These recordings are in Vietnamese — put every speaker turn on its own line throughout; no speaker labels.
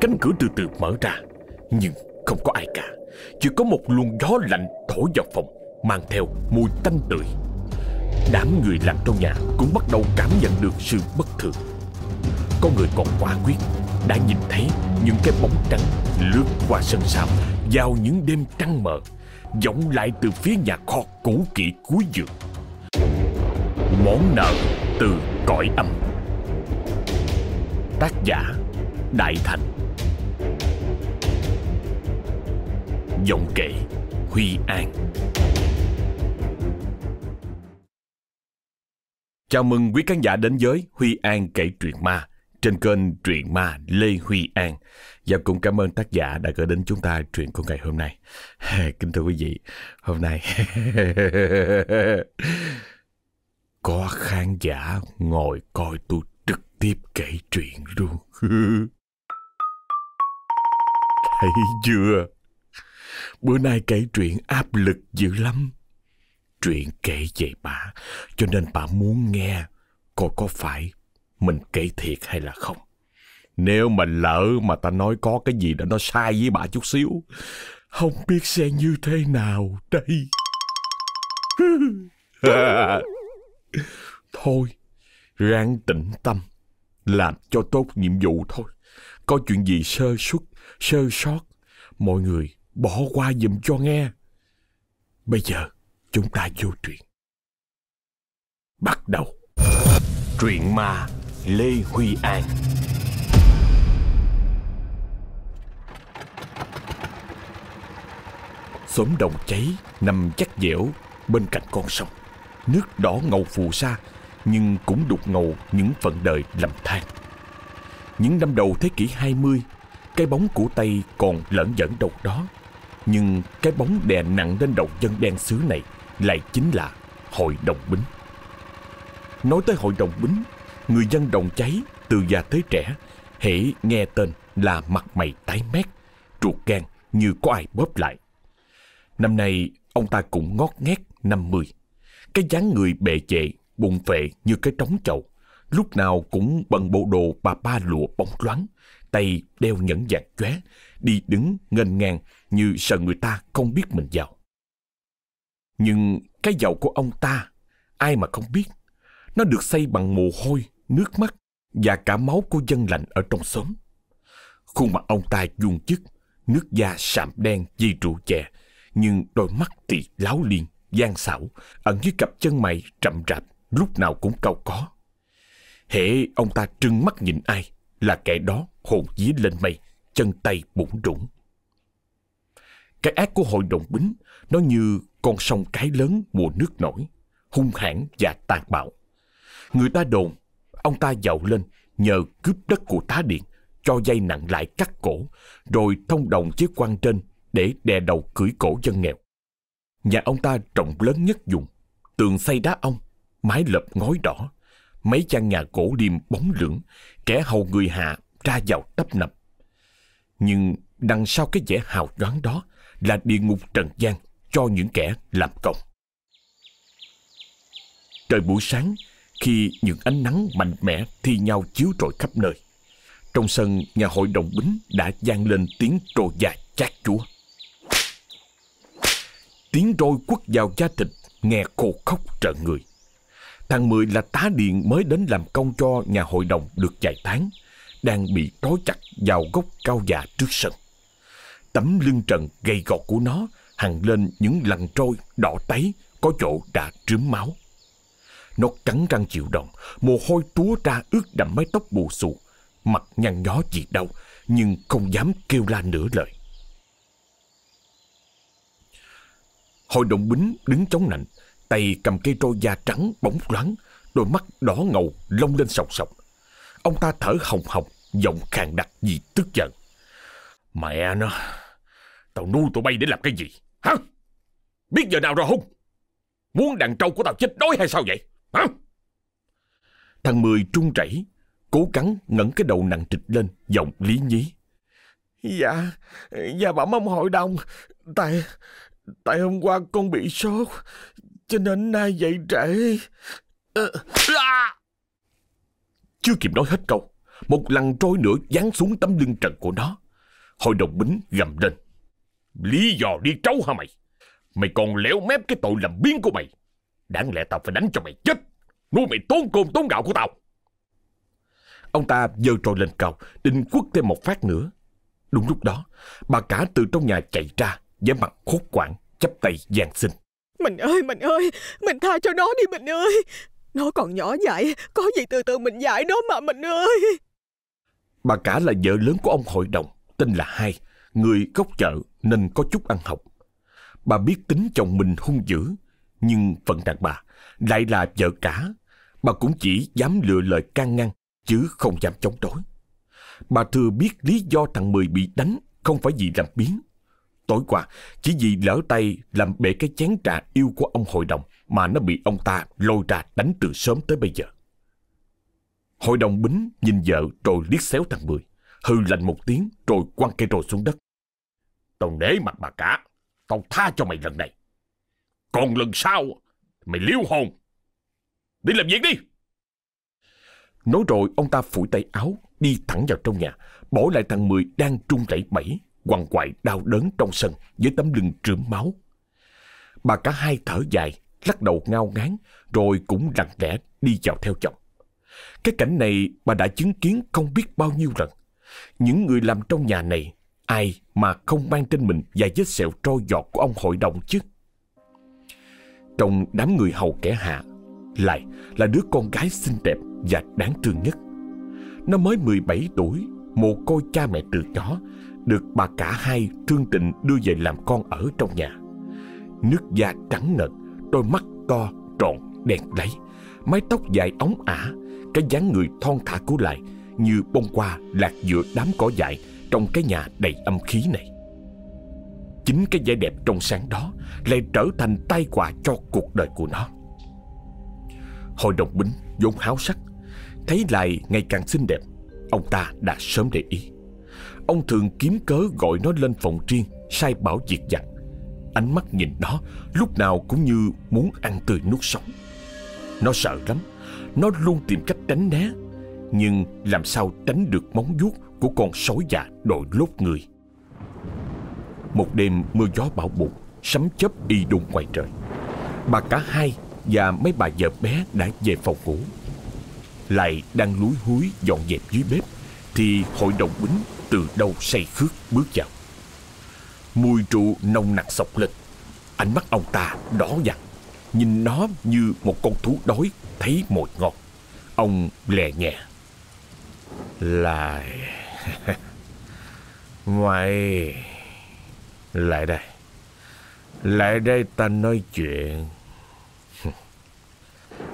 Cánh cửa từ từ mở ra, Nhưng không có ai cả. Chỉ có một luồng gió lạnh thổi vào phòng, Mang theo mùi tanh tưởi. Đám người làm trong nhà Cũng bắt đầu cảm nhận được sự bất thường. Có người còn quả quyết, Đã nhìn thấy những cái bóng trắng Lướt qua sân sau, Vào những đêm trăng mờ vọng lại từ phía nhà kho cũ kỹ cuối giường. Món nợ từ cõi âm. Tác giả Đại Thành. Giọng kể Huy An Chào mừng quý khán giả đến với Huy An kể truyện ma trên kênh truyện ma Lê Huy An. Và cũng cảm ơn tác giả đã gửi đến chúng ta truyện của ngày hôm nay. Kính thưa quý vị, hôm nay có khán giả ngồi coi tôi trực tiếp kể chuyện luôn. Thấy chưa? Bữa nay kể chuyện áp lực dữ lắm. Chuyện kể về bà, cho nên bà muốn nghe coi có phải mình kể thiệt hay là không. Nếu mà lỡ mà ta nói có cái gì đó nó sai với bà chút xíu, không biết sẽ như thế nào đây. thôi, ráng tĩnh tâm, làm cho tốt nhiệm vụ thôi. Có chuyện gì sơ suất, sơ sót, mọi người bỏ qua giùm cho nghe. Bây giờ, chúng ta vô truyện. Bắt đầu. Truyện ma Lê Huy An Xóm đồng cháy nằm chắc dẻo bên cạnh con sông Nước đỏ ngầu phù sa Nhưng cũng đục ngầu những phận đời lầm than Những năm đầu thế kỷ 20 Cái bóng của Tây còn lẫn dẫn đâu đó nhưng cái bóng đè nặng lên đầu dân đen xứ này Lại chính là Hội đồng bính. Nói tới hội đồng bính, Người dân đồng cháy từ già tới trẻ hễ nghe tên là mặt mày tái mét, ruột gan như có ai bóp lại. Năm nay, ông ta cũng ngót nghét năm mươi. Cái dáng người bệ trệ bụng phệ như cái trống chậu, lúc nào cũng bận bộ đồ bà ba lụa bóng loáng, tay đeo nhẫn vàng chóe, đi đứng ngênh ngang như sợ người ta không biết mình giàu nhưng cái giàu của ông ta ai mà không biết nó được xây bằng mồ hôi nước mắt và cả máu của dân lành ở trong xóm. Khuôn mặt ông ta vuông chức, nước da sạm đen vì rượu chè, nhưng đôi mắt thì láo liên, gian xảo, ẩn dưới cặp chân mày rậm rạp, lúc nào cũng cau có. Hễ ông ta trừng mắt nhìn ai, là kẻ đó hồn dí lên mây, chân tay bụng rủng. Cái ác của hội đồng bính, nó như con sông cái lớn mùa nước nổi, hung hãn và tàn bạo. Người ta đồn Ông ta giàu lên nhờ cướp đất của tá điện, cho dây nặng lại cắt cổ, rồi thông đồng với quan trên để đè đầu cưỡi cổ dân nghèo. Nhà ông ta trọng lớn nhất vùng, tường xây đá ong, mái lợp ngói đỏ, mấy căn nhà cổ liêm bóng lưỡng, kẻ hầu người hạ ra vào tấp nập. Nhưng đằng sau cái vẻ hào nhoáng đó là địa ngục trần gian cho những kẻ làm công. Trời buổi sáng, khi những ánh nắng mạnh mẽ thi nhau chiếu rọi khắp nơi. Trong sân nhà hội đồng bính đã vang lên tiếng trồ dài chát chúa. Tiếng roi quất vào da thịt nghe khô khóc trợ người. Thằng Mười là tá điện mới đến làm công cho nhà hội đồng được vài tháng, đang bị trói chặt vào gốc cao già trước sân. Tấm lưng trần gầy gọt của nó hằng lên những lằn trôi đỏ tấy có chỗ đã trướm máu. Nó cắn răng chịu đòn, mồ hôi túa ra ướt đẫm mái tóc bù xù. Mặt nhăn nhó gì đâu nhưng không dám kêu la nửa lời. Hội đồng bính đứng chống nạnh, tay cầm cây trôi da trắng bóng loáng, đôi mắt đỏ ngầu lông lên sọc sọc. Ông ta thở hồng hồng, giọng khàn đặc vì tức giận. Mẹ nó, tao nuôi tụi bay để làm cái gì? Hả? Biết giờ nào rồi hung? Muốn đàn trâu của tao chết đói hay sao vậy? Hả? Thằng Mười trung chảy, cố gắng ngẩng cái đầu nặng trịch lên, giọng lý nhí.
Dạ, dạ bảo mong hội đồng, tại, tại hôm qua con bị sốt, cho nên nay dậy trễ.
Chưa kịp nói hết câu, Một lần trôi nữa giáng xuống tấm lưng trần của nó. Hội đồng bính gầm lên. Lý do đi trấu hả mày? Mày còn léo mép cái tội làm biến của mày. Đáng lẽ tao phải đánh cho mày chết. Nuôi mày tốn cơm tốn gạo của tao. Ông ta giơ trôi lên cao, định quất thêm một phát nữa. Đúng lúc đó, bà cả từ trong nhà chạy ra, vẻ mặt hốt quảng, chắp tay giang xin.
Mình ơi, mình ơi, mình tha cho nó đi mình ơi. Nó còn nhỏ dại, có gì từ từ mình dạy nó mà mình ơi.
Bà cả là vợ lớn của ông hội đồng, tên là Hai, người gốc chợ nên có chút ăn học. Bà biết tính chồng mình hung dữ, nhưng phận đàn bà lại là vợ cả. Bà cũng chỉ dám lựa lời can ngăn, chứ không dám chống đối. Bà thừa biết lý do thằng Mười bị đánh không phải vì làm biến. Tối qua, chỉ vì lỡ tay làm bể cái chén trà yêu của ông hội đồng mà nó bị ông ta lôi ra đánh từ sớm tới bây giờ. Hội đồng bính nhìn vợ rồi liếc xéo thằng Mười, hư lạnh một tiếng rồi quăng cây rồi xuống đất. Tao nể mặt bà cả, tao tha cho mày lần này. Còn lần sau, mày liêu hồn. Đi làm việc đi! Nói rồi ông ta phủi tay áo, đi thẳng vào trong nhà, bỏ lại thằng Mười đang trung rẩy bẫy, quằn quại đau đớn trong sân với tấm lưng trượm máu. Bà cả hai thở dài, lắc đầu ngao ngán, rồi cũng lặng lẽ đi vào theo chồng. Cái cảnh này bà đã chứng kiến không biết bao nhiêu lần. Những người làm trong nhà này, ai mà không mang trên mình vài vết sẹo trôi giọt của ông hội đồng chứ? Trong đám người hầu kẻ hạ, lại là đứa con gái xinh đẹp và đáng thương nhất. Nó mới 17 tuổi, mồ côi cha mẹ từ nhỏ, được bà cả hai thương tình đưa về làm con ở trong nhà. Nước da trắng ngợt, đôi mắt to, tròn, đen lấy, mái tóc dài ống ả, cái dáng người thon thả của lại như bông hoa lạc giữa đám cỏ dại trong cái nhà đầy âm khí này. Chính cái vẻ đẹp trong sáng đó lại trở thành tai họa cho cuộc đời của nó. Hội đồng bính vốn háo sắc, Thấy lại ngày càng xinh đẹp, Ông ta đã sớm để ý Ông thường kiếm cớ gọi nó lên phòng riêng, Sai bảo việc dặn Ánh mắt nhìn nó Lúc nào cũng như muốn ăn tươi nuốt sống Nó sợ lắm, Nó luôn tìm cách tránh né, Nhưng làm sao tránh được móng vuốt của con sói già đội lốt người Một đêm mưa gió bão bụt, Sấm chớp y đùng ngoài trời Bà cả hai và mấy bà vợ bé đã về phòng ngủ. Lại đang lúi húi dọn dẹp dưới bếp thì hội đồng bính từ đâu say khước bước vào. Mùi rượu nồng nặc sọc lên. Ánh mắt ông ta đỏ dặn, nhìn nó như một con thú đói thấy mồi ngon. Ông lè nhẹ. Lại... Mày... Lại đây. Lại đây ta nói chuyện.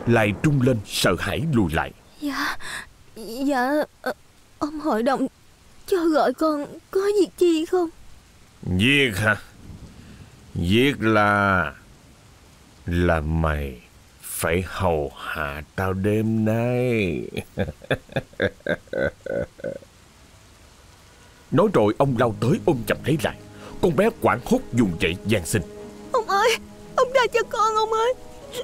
Lại trung lên sợ hãi lùi lại
Dạ Dạ ờ, Ông hội đồng Cho gọi con có việc chi không
Việc hả Việc là Là mày Phải hầu hạ tao đêm nay Nói rồi ông lao tới ôm chậm lấy lại. Con bé quảng hốt dùng dậy gian sinh
Ông ơi Ông tha cho con ông ơi.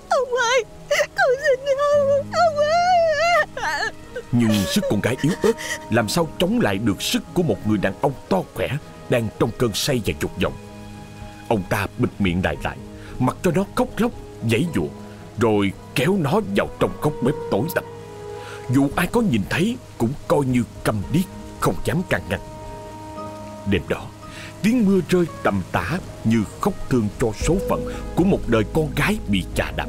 Ông ơi Con xin ông Ông ơi.
Nhưng sức con gái yếu ớt Làm sao chống lại được sức của một người đàn ông to khỏe Đang trong cơn say và dục vọng? Ông ta bịt miệng lại lại Mặc cho nó khóc lóc Giãy dụa Rồi kéo nó vào trong góc bếp tối tăm. Dù ai có nhìn thấy Cũng coi như câm điếc Không dám can ngăn Đêm đó Tiếng mưa rơi tầm tã như khóc thương cho số phận của một đời con gái bị chà đạp.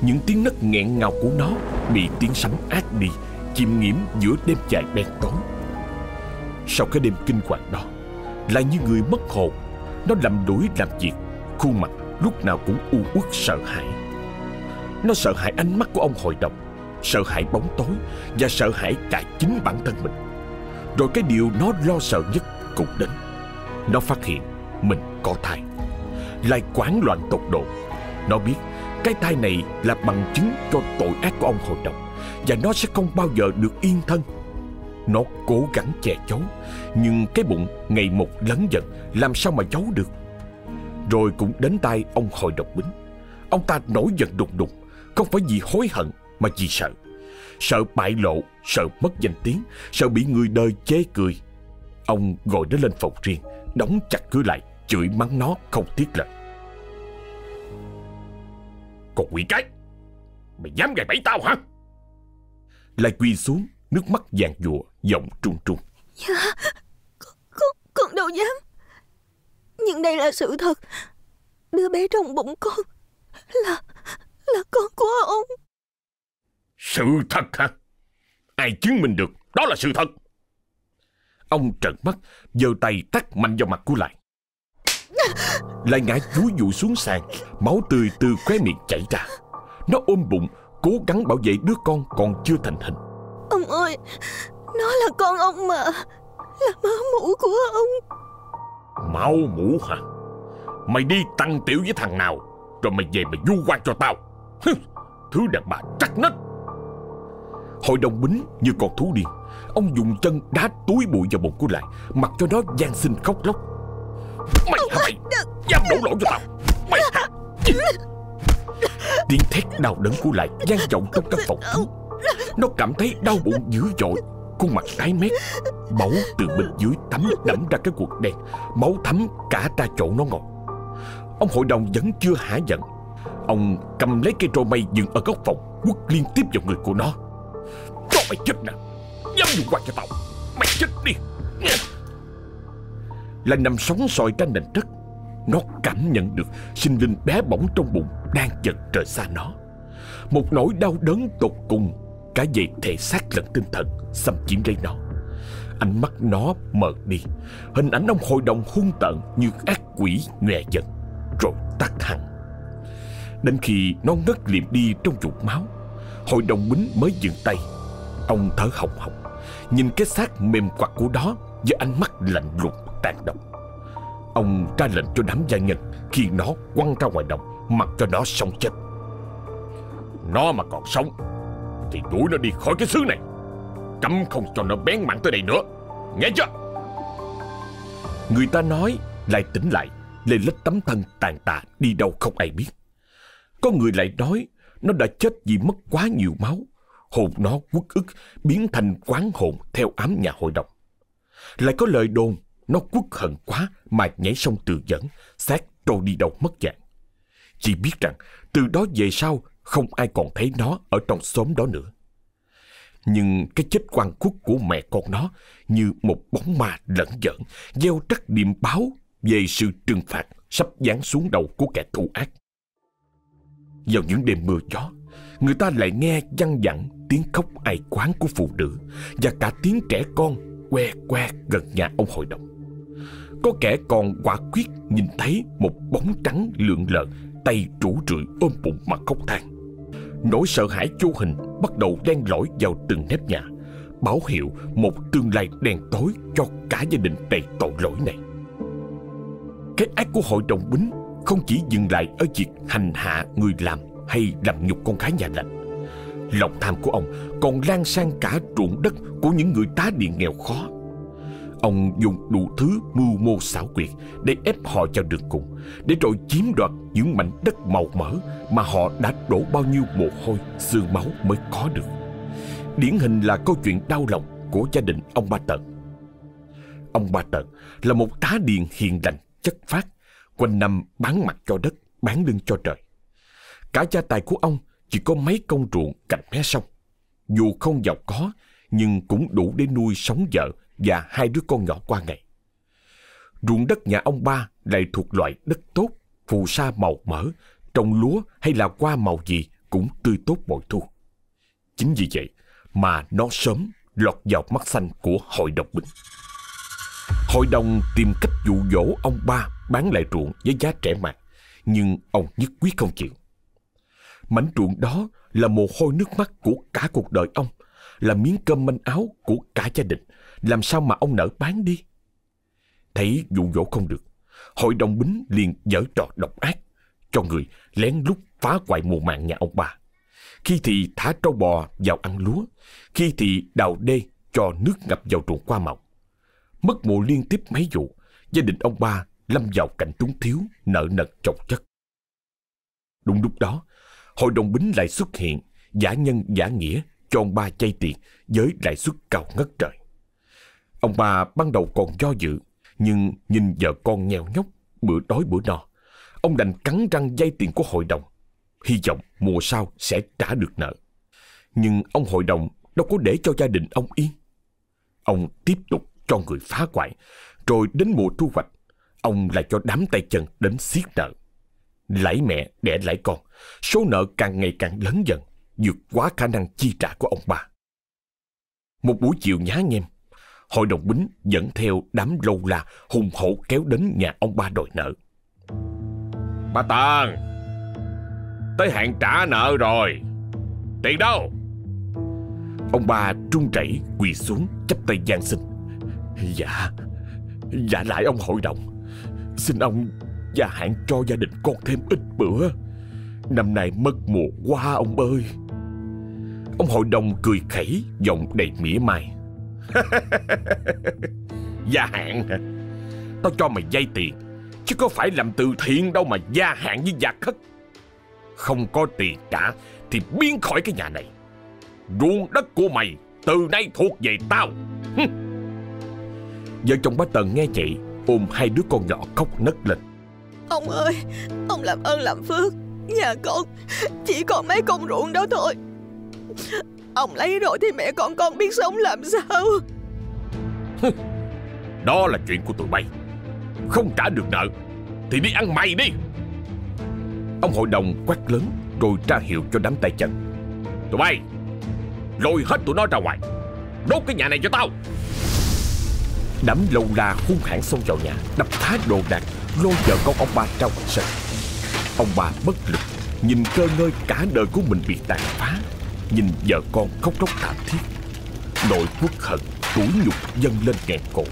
Những tiếng nấc nghẹn ngào của nó bị tiếng sấm át đi, chìm nghiễm giữa đêm dài đen tối. Sau cái đêm kinh hoàng đó, là như người mất hồn, nó lầm đuổi làm việc, khuôn mặt lúc nào cũng u uất sợ hãi. Nó sợ hãi ánh mắt của ông hội đồng, sợ hãi bóng tối và sợ hãi cả chính bản thân mình. Rồi cái điều nó lo sợ nhất cũng đến. Nó phát hiện mình có thai. Lại quán loạn tột độ. Nó biết cái thai này là bằng chứng cho tội ác của ông hội đồng Và nó sẽ không bao giờ được yên thân. Nó cố gắng che giấu Nhưng cái bụng ngày một lớn dần Làm sao mà giấu được? Rồi cũng đến tay ông hội đồng bính. Ông ta nổi giận đùng đùng Không phải vì hối hận mà vì sợ. Sợ bại lộ, sợ mất danh tiếng, sợ bị người đời chê cười. Ông gọi nó lên phòng riêng, đóng chặt cửa lại, chửi mắng nó không tiếc lời. Còn quỷ cái, mày dám gài bẫy tao hả? Lại quỳ xuống, nước mắt vàng dụa, giọng trung trung.
Dạ, con, con, con đâu dám. Nhưng đây là sự thật. Đứa bé trong bụng con là là con của ông.
Sự thật hả? Ai chứng minh được đó là sự thật? Ông trợn mắt, giơ tay tắt mạnh vào mặt của lại. Lại ngã chúi dụ xuống sàn, máu tươi từ khóe miệng chảy ra. Nó ôm bụng, cố gắng bảo vệ đứa con còn chưa thành hình.
Ông ơi, nó là con ông mà, là máu mũ của ông.
Máu mũ hả? Mày đi tăng tiểu với thằng nào, rồi mày về mày du quan cho tao. Thứ đàn bà chắc nết. Hội đồng bính như con thú điên Ông dùng chân đá túi bụi vào bụng của lại Mặc cho nó gian sinh khóc lóc. Mày hả mày? Dám đổ lỗi cho tao. Mày hả? Tiếng thét đau đớn của lại gian vọng trong căn phòng kín Nó cảm thấy đau bụng dữ dội. Khuôn mặt tái mét, Máu từ bên dưới thấm đẫm ra cái cuộc đen, Máu thấm cả ra chỗ nó ngồi Ông hội đồng vẫn chưa hả giận. Ông cầm lấy cây trôi mây dựng ở góc phòng, Quất liên tiếp vào người của nó. Cho mày chết nè. Dám dùng quạt cho tao. Mày chết đi. Là nằm sóng sòi trên nền đất, Nó cảm nhận được sinh linh bé bỏng trong bụng Đang chật rời xa nó. Một nỗi đau đớn tột cùng, Cả về thể xác lẫn tinh thần Xâm chiếm lấy nó. Ánh mắt nó mờ đi, Hình ảnh ông hội đồng hung tợn Như ác quỷ nhòe dần, Rồi tắt hẳn. Đến khi nó ngất liệm đi trong chuột máu, Hội đồng bính mới dừng tay. Ông thở hồng hộc, Nhìn cái xác mềm quặt của đó Với ánh mắt lạnh lùng, tàn độc. Ông ra lệnh cho đám gia nhân Khi nó quăng ra ngoài đồng, Mặc cho nó sống chết. Nó mà còn sống, Thì đuổi nó đi khỏi cái xứ này. Cấm không cho nó bén mảng tới đây nữa. Nghe chưa? Người ta nói, Lại tỉnh lại, Lên lết tấm thân tàn tạ, Đi đâu không ai biết. Có người lại nói, Nó đã chết vì mất quá nhiều máu Hồn nó quất ức biến thành quán hồn theo ám nhà hội đồng. Lại có lời đồn nó quất hận quá mà nhảy sông tự dẫn, xác trôi đi đâu mất dạng. Chỉ biết rằng từ đó về sau không ai còn thấy nó ở trong xóm đó nữa. Nhưng cái chết quan quốc của mẹ con nó như một bóng ma lẫn giỡn, gieo trắc điểm báo về sự trừng phạt sắp giáng xuống đầu của kẻ thù ác. Vào những đêm mưa gió, người ta lại nghe văng vẳng tiếng khóc ai quán của phụ nữ và cả tiếng trẻ con que que gần nhà ông hội đồng. Có kẻ còn quả quyết nhìn thấy một bóng trắng lượn lờ, tay rủ rượi ôm bụng mà khóc than. Nỗi sợ hãi vô hình bắt đầu đen lỏi vào từng nếp nhà, báo hiệu một tương lai đen tối cho cả gia đình đầy tội lỗi này. Cái ác của hội đồng bính không chỉ dừng lại ở việc hành hạ người làm hay làm nhục con gái nhà lành. Lòng tham của ông còn lan sang cả ruộng đất của những người tá điện nghèo khó. Ông dùng đủ thứ mưu mô xảo quyệt để ép họ vào đường cùng, để rồi chiếm đoạt những mảnh đất màu mỡ mà họ đã đổ bao nhiêu mồ hôi, xương máu mới có được. Điển hình là câu chuyện đau lòng của gia đình ông Ba Tận. Ông Ba Tận là một tá điền hiền lành, chất phát, quanh năm bán mặt cho đất, bán lưng cho trời. Cả gia tài của ông chỉ có mấy công ruộng cạnh mé sông. Dù không giàu có, nhưng cũng đủ để nuôi sống vợ và hai đứa con nhỏ qua ngày. Ruộng đất nhà ông ba lại thuộc loại đất tốt, phù sa màu mỡ, trồng lúa hay là qua màu gì cũng tươi tốt bội thu. Chính vì vậy mà nó sớm lọt vào mắt xanh của hội đồng binh. Hội đồng tìm cách dụ dỗ ông ba bán lại ruộng với giá rẻ mạt, nhưng ông nhất quyết không chịu. Mảnh ruộng đó là mồ hôi nước mắt của cả cuộc đời ông, là miếng cơm manh áo của cả gia đình. Làm sao mà ông nỡ bán đi? Thấy dụ dỗ không được, hội đồng bính liền dở trò độc ác, cho người lén lút phá hoại mùa màng nhà ông bà. Khi thì thả trâu bò vào ăn lúa, khi thì đào đê cho nước ngập vào ruộng qua màu. Mất mùa liên tiếp mấy vụ, gia đình ông ba lâm vào cảnh túng thiếu, nợ nần chồng chất. Đúng lúc đó, hội đồng bính lại xuất hiện, giả nhân giả nghĩa, cho ông ba chay tiền với lãi suất cao ngất trời. Ông ba ban đầu còn do dự, nhưng nhìn vợ con nghèo nhóc, bữa đói bữa no. Ông đành cắn răng vay tiền của hội đồng, hy vọng mùa sau sẽ trả được nợ. Nhưng ông hội đồng đâu có để cho gia đình ông yên. Ông tiếp tục cho người phá hoại, rồi đến mùa thu hoạch, ông lại cho đám tay chân đến siết nợ. Lãi mẹ đẻ lãi con, số nợ càng ngày càng lớn dần, vượt quá khả năng chi trả của ông bà. Một buổi chiều nhá nhem, hội đồng bính dẫn theo đám lâu la hùng hổ kéo đến nhà ông ba đòi nợ.
Bà Tần, tới hạn trả nợ rồi. Tiền đâu?
Ông ba trung chảy quỳ xuống chắp tay gian xin. Dạ, dạ lại ông hội đồng. Xin ông gia hạn cho gia đình con thêm ít bữa. Năm nay mất mùa quá ông ơi. Ông hội đồng cười khẩy, giọng đầy mỉa mai.
gia hạn hả? Tao cho mày vay tiền, chứ có phải làm từ thiện đâu mà gia hạn với gia khất. Không có tiền trả thì biến khỏi cái nhà này. Ruộng đất của mày từ nay thuộc về tao.
Vợ chồng bá Tần nghe vậy, ôm hai đứa con nhỏ khóc nấc lên.
Ông ơi, Ông làm ơn làm phước. Nhà con, Chỉ còn mấy công ruộng đó thôi. Ông lấy rồi thì mẹ con con biết sống làm sao.
Đó là chuyện của tụi bay. Không trả được nợ, Thì đi ăn mày đi.
Ông hội đồng quát lớn, Rồi ra hiệu cho đám tay chân.
Tụi bay, Lôi hết tụi nó ra ngoài. Đốt cái nhà này cho tao.
Đám lâu la hung hãn xông vào nhà, Đập phá đồ đạc Lôi vợ con ông ba ra ngoài sân Ông bà bất lực, Nhìn cơ ngơi cả đời của mình bị tàn phá. Nhìn vợ con khóc lóc thảm thiết, Nỗi quốc hận Tủi nhục dâng lên nghẹn cổ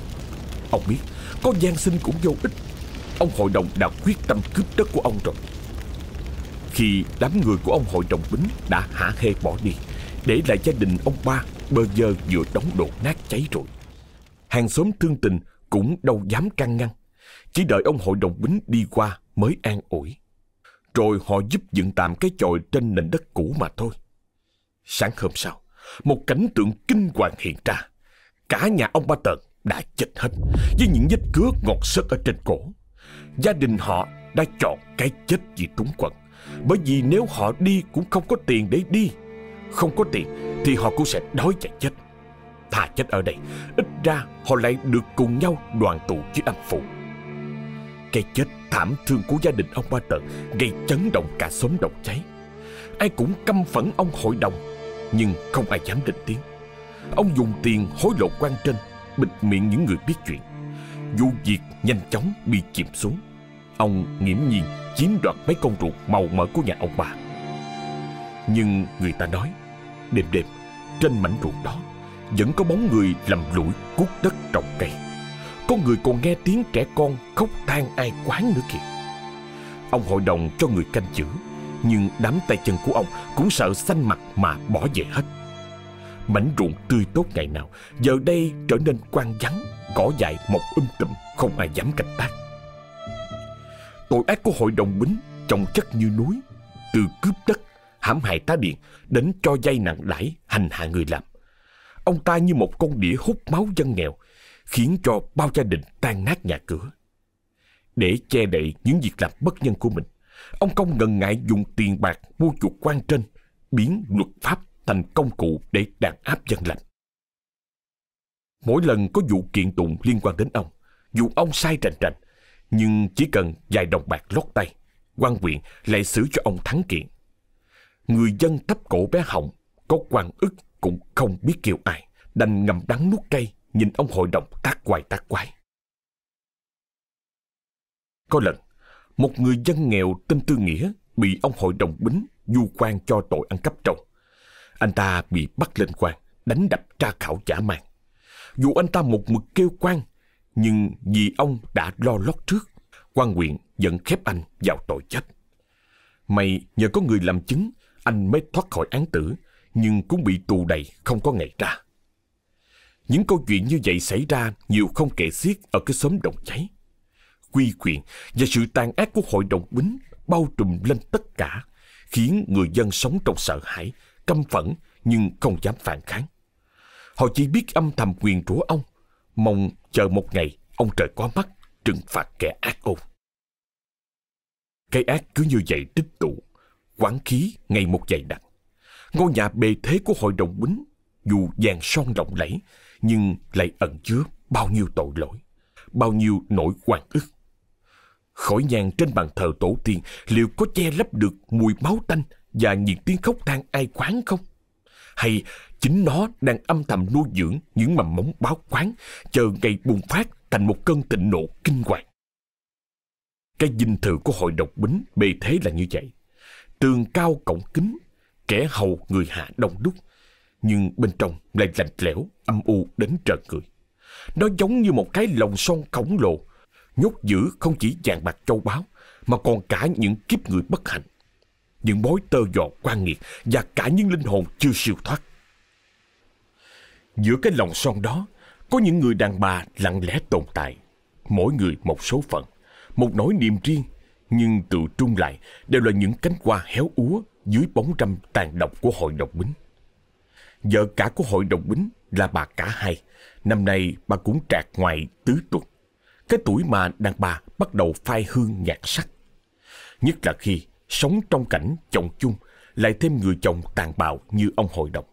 Ông biết, Có gian sinh cũng vô ích. Ông hội đồng đã quyết tâm cướp đất của ông rồi. Khi đám người của ông hội đồng bính Đã hả hê bỏ đi, Để lại gia đình ông ba Bơ giờ vừa đóng đổ nát cháy rồi. Hàng xóm thương tình cũng đâu dám can ngăn. Chỉ đợi ông hội đồng bính đi qua mới an ủi. Rồi họ giúp dựng tạm cái chòi trên nền đất cũ mà thôi. Sáng hôm sau, Một cảnh tượng kinh hoàng hiện ra. Cả nhà ông ba tợn đã chết hết, Với những vết cứa ngọt sớt ở trên cổ. Gia đình họ đã chọn cái chết vì túng quần Bởi vì nếu họ đi cũng không có tiền để đi. Không có tiền thì họ cũng sẽ đói và chết. Thà chết ở đây, Ít ra họ lại được cùng nhau đoàn tụ với âm phụ cái chết thảm thương của gia đình ông Ba Tợn Gây chấn động cả xóm đồng cháy. Ai cũng căm phẫn ông hội đồng, Nhưng không ai dám lên tiếng. Ông dùng tiền hối lộ quan trên, Bịt miệng những người biết chuyện. Vụ việc nhanh chóng bị chìm xuống. Ông nghiễm nhiên chiếm đoạt mấy con ruột màu mỡ của nhà ông bà. Nhưng người ta nói, Đêm đêm, trên mảnh ruộng đó, vẫn có bóng người lầm lũi cuốc đất trồng cây. Có người còn nghe tiếng trẻ con khóc than ai quán nữa kìa. Ông hội đồng cho người canh giữ, nhưng đám tay chân của ông cũng sợ xanh mặt mà bỏ về hết. Mảnh ruộng tươi tốt ngày nào, giờ đây trở nên quang vắng, cỏ dại mọc um tùm, không ai dám canh tác. Tội ác của hội đồng bính trồng chất như núi, từ cướp đất, hãm hại tá điện đến cho dây nặng lãi hành hạ người làm ông ta như một con đĩa hút máu dân nghèo, khiến cho bao gia đình tan nát nhà cửa. Để che đậy những việc làm bất nhân của mình, ông công ngần ngại dùng tiền bạc mua chuộc quan trên, biến luật pháp thành công cụ để đàn áp dân lành. Mỗi lần có vụ kiện tụng liên quan đến ông, dù ông sai rành rành, nhưng chỉ cần vài đồng bạc lót tay, quan huyện lại xử cho ông thắng kiện. Người dân thấp cổ bé họng, có quan ức cũng không biết kêu ai, đành ngầm đắng nuốt cây, nhìn ông hội đồng tác quài tác quái. Có lần, một người dân nghèo tên Tư Nghĩa bị ông hội đồng bính du quan cho tội ăn cắp trồng. Anh ta bị bắt lên quan, đánh đập tra khảo giả mang. Dù anh ta một mực kêu quan, nhưng vì ông đã lo lót trước, quan huyện dẫn khép anh vào tội chết. May nhờ có người làm chứng, anh mới thoát khỏi án tử nhưng cũng bị tù đầy không có ngày ra. Những câu chuyện như vậy xảy ra nhiều không kể xiết ở cái xóm đồng cháy. Quy quyền và sự tàn ác của hội đồng bính bao trùm lên tất cả, khiến người dân sống trong sợ hãi, căm phẫn nhưng không dám phản kháng. Họ chỉ biết âm thầm quyền rủa ông, mong chờ một ngày ông trời có mắt trừng phạt kẻ ác ôn. Cái ác cứ như vậy tích tụ, quán khí ngày một dày đặc. Ngôi nhà bề thế của hội đồng bính, dù vàng son lộng lẫy, nhưng lại ẩn chứa bao nhiêu tội lỗi, bao nhiêu nỗi oan ức. Khỏi nhang trên bàn thờ tổ tiên liệu có che lấp được mùi máu tanh và những tiếng khóc than ai quán không? Hay chính nó đang âm thầm nuôi dưỡng những mầm mống báo quán chờ ngày bùng phát thành một cơn tịnh nộ kinh hoàng. Cái dinh thự của hội độc bính bề thế là như vậy. Tường cao cổng kính, kẻ hầu người hạ đông đúc, nhưng bên trong lại lạnh lẽo, âm u đến trợn người. Nó giống như một cái lồng son khổng lồ, nhốt giữ không chỉ vàng bạc châu báu, mà còn cả những kiếp người bất hạnh. Những mối tơ dò quan nghiệt và cả những linh hồn chưa siêu thoát. Giữa cái lồng son đó, có những người đàn bà lặng lẽ tồn tại, mỗi người một số phận, một nỗi niềm riêng, nhưng tự trung lại đều là những cánh hoa héo úa dưới bóng râm tàn độc của hội độc bính. Vợ cả của hội đồng bính là bà cả hai, năm nay bà cũng trạc ngoài tứ tuần. Cái tuổi mà đàn bà bắt đầu phai hương nhạt sắc. Nhất là khi sống trong cảnh chồng chung lại thêm người chồng tàn bạo như ông hội đồng.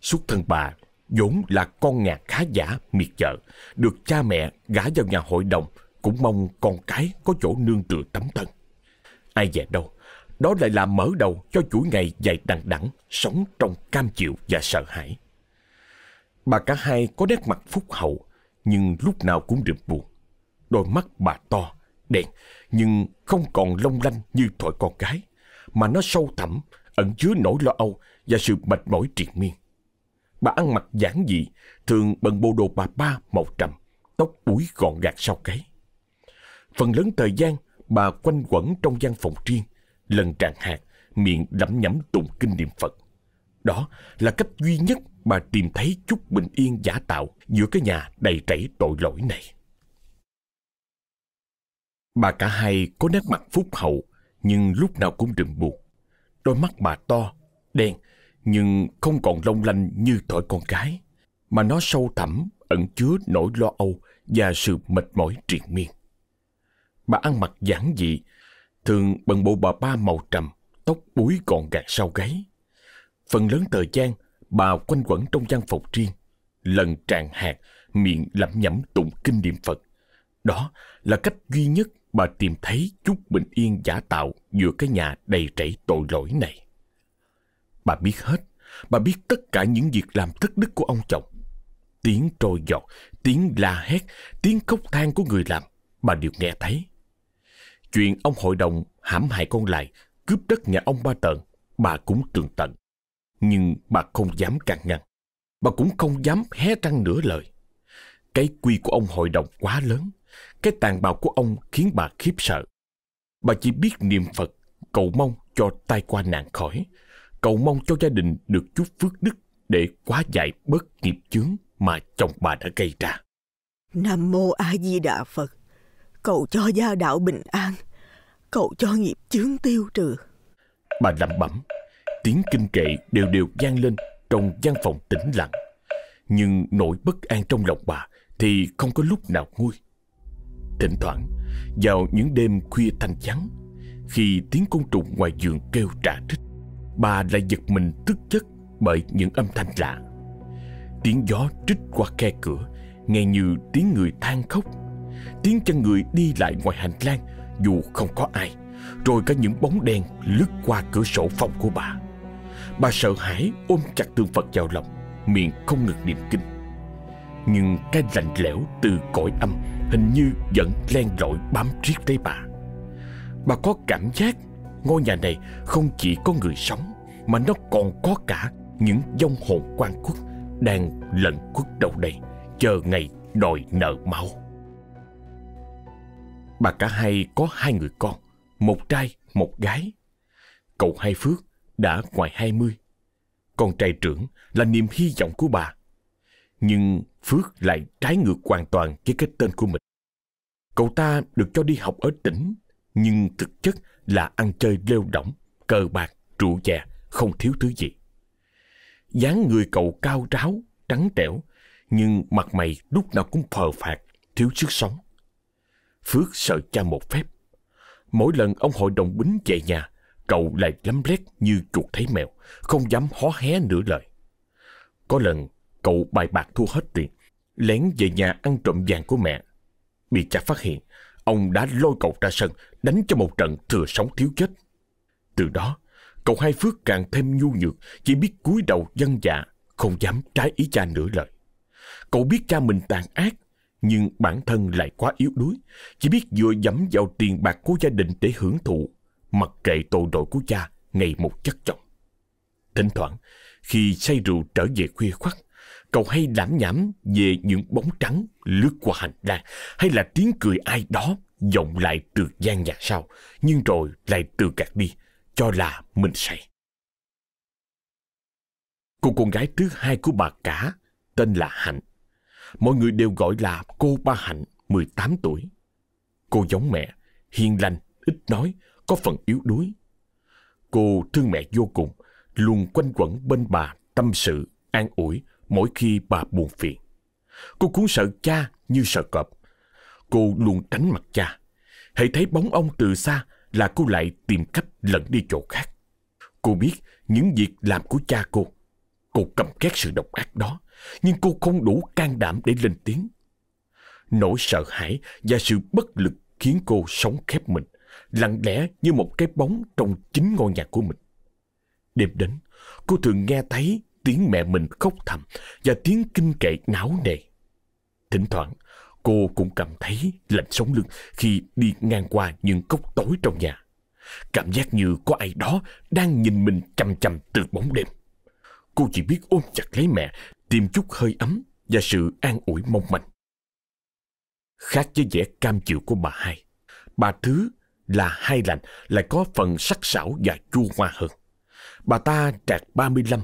Xuất thân bà vốn là con nhà khá giả miệt vợ, được cha mẹ gả vào nhà hội đồng, cũng mong con cái có chỗ nương tựa tấm thân. Ai dè đâu, đó lại là mở đầu cho chuỗi ngày dài đằng đẵng sống trong cam chịu và sợ hãi. Bà cả hai có nét mặt phúc hậu, nhưng lúc nào cũng rượm buồn. Đôi mắt bà to, đen, nhưng không còn long lanh như thuở con gái, mà nó sâu thẳm, ẩn chứa nỗi lo âu và sự mệt mỏi triền miên. Bà ăn mặc giản dị, thường bận bộ đồ bà ba màu trầm, tóc búi gọn gạt sau cái. Phần lớn thời gian, bà quanh quẩn trong gian phòng riêng, lần tràn hạt, miệng lẩm nhẩm tụng kinh niệm Phật. Đó là cách duy nhất bà tìm thấy chút bình yên giả tạo giữa cái nhà đầy rẫy tội lỗi này. Bà cả hai có nét mặt phúc hậu, nhưng lúc nào cũng đừng buồn. Đôi mắt bà to, đen, nhưng không còn long lanh như thổi con cái mà nó sâu thẳm, ẩn chứa nỗi lo âu và sự mệt mỏi triền miên. Bà ăn mặc giản dị, thường bằng bộ bà ba màu trầm, tóc búi gọn gàng sau gáy. Phần lớn thời gian, bà quanh quẩn trong gian phòng riêng, lần tràn hạt, miệng lẩm nhẩm tụng kinh niệm Phật. Đó là cách duy nhất bà tìm thấy chút bình yên giả tạo giữa cái nhà đầy rẫy tội lỗi này. Bà biết hết, bà biết tất cả những việc làm thất đức của ông chồng. Tiếng trôi giọt, tiếng la hét, tiếng khóc than của người làm, bà đều nghe thấy. Chuyện ông hội đồng hãm hại con lại, cướp đất nhà ông ba tận bà cũng tường tận. Nhưng bà không dám can ngăn. Bà cũng không dám hé răng nửa lời. Cái quy của ông hội đồng quá lớn. Cái tàn bạo của ông khiến bà khiếp sợ. Bà chỉ biết niệm Phật, cầu mong cho tai qua nạn khỏi, cầu mong cho gia đình được chút phước đức để quá giải bớt nghiệp chướng mà chồng bà đã gây ra.
Nam mô A Di Đà Phật. Cầu cho gia đạo bình an, cầu cho nghiệp chướng tiêu trừ.
Bà lẩm bẩm, tiếng kinh kệ đều đều vang lên trong gian phòng tĩnh lặng. Nhưng nỗi bất an trong lòng bà thì không có lúc nào nguôi. Thỉnh thoảng, vào những đêm khuya thanh trắng, khi tiếng côn trùng ngoài giường kêu trả trích, bà lại giật mình tức giấc bởi những âm thanh lạ. Tiếng gió trích qua khe cửa, nghe như tiếng người than khóc. Tiếng chân người đi lại ngoài hành lang dù không có ai. Rồi cả những bóng đen lướt qua cửa sổ phòng của bà. Bà sợ hãi ôm chặt tượng Phật vào lòng, miệng không ngừng niệm kinh. Nhưng cái lạnh lẽo từ cõi âm hình như vẫn len lỏi bám riết lấy bà. Bà có cảm giác ngôi nhà này không chỉ có người sống mà nó còn có cả những vong hồn quan quốc đang lẩn khuất đầu đây chờ ngày đòi nợ máu. Bà cả hai có hai người con, một trai, một gái. Cậu Hai Phước đã ngoài hai mươi. Con trai trưởng là niềm hy vọng của bà. Nhưng Phước lại trái ngược hoàn toàn với cái tên của mình. Cậu ta được cho đi học ở tỉnh, nhưng thực chất là ăn chơi lêu đỏng, cờ bạc, rượu chè, không thiếu thứ gì. dáng người cậu cao ráo, trắng trẻo, nhưng mặt mày lúc nào cũng phờ phạt, thiếu sức sống. Phước sợ cha một phép. Mỗi lần ông hội đồng bính về nhà, cậu lại lấm lét như chuột thấy mèo, không dám hó hé nửa lời. Có lần, cậu bài bạc thua hết tiền, lén về nhà ăn trộm vàng của mẹ. Bị cha phát hiện, ông đã lôi cậu ra sân, đánh cho một trận thừa sống thiếu chết. Từ đó, cậu hai Phước càng thêm nhu nhược, chỉ biết cúi đầu dân dạ, không dám trái ý cha nửa lời. Cậu biết cha mình tàn ác, nhưng bản thân lại quá yếu đuối, chỉ biết vừa dẫm vào tiền bạc của gia đình để hưởng thụ, mặc kệ tội lỗi của cha ngày một chất chồng. Thỉnh thoảng, khi say rượu trở về khuya khoắt, cậu hay đảm nhảm về những bóng trắng lướt qua hành lang hay là tiếng cười ai đó vọng lại từ gian nhà sau, nhưng rồi lại từ gạt đi, cho là mình say. Cô con gái thứ hai của bà cả tên là Hạnh. Mọi người đều gọi là cô ba Hạnh, 18 tuổi. Cô giống mẹ, hiền lành, ít nói, có phần yếu đuối. Cô thương mẹ vô cùng, luôn quanh quẩn bên bà, tâm sự, an ủi mỗi khi bà buồn phiền. Cô cũng sợ cha như sợ cọp. Cô luôn tránh mặt cha. Hãy thấy bóng ông từ xa là cô lại tìm cách lẫn đi chỗ khác. Cô biết những việc làm của cha cô. Cô cầm két sự độc ác đó, nhưng cô không đủ can đảm để lên tiếng. Nỗi sợ hãi và sự bất lực khiến cô sống khép mình, lặng lẽ như một cái bóng trong chính ngôi nhà của mình. Đêm đến, cô thường nghe thấy tiếng mẹ mình khóc thầm và tiếng kinh kệ náo nề. Thỉnh thoảng, cô cũng cảm thấy lạnh sống lưng khi đi ngang qua những cốc tối trong nhà. Cảm giác như có ai đó đang nhìn mình chằm chằm từ bóng đêm. Cô chỉ biết ôm chặt lấy mẹ, tìm chút hơi ấm và sự an ủi mong manh. Khác với vẻ cam chịu của bà hai, bà Thứ là hai lành lại có phần sắc sảo và chua hoa hơn. Bà ta trạc 35,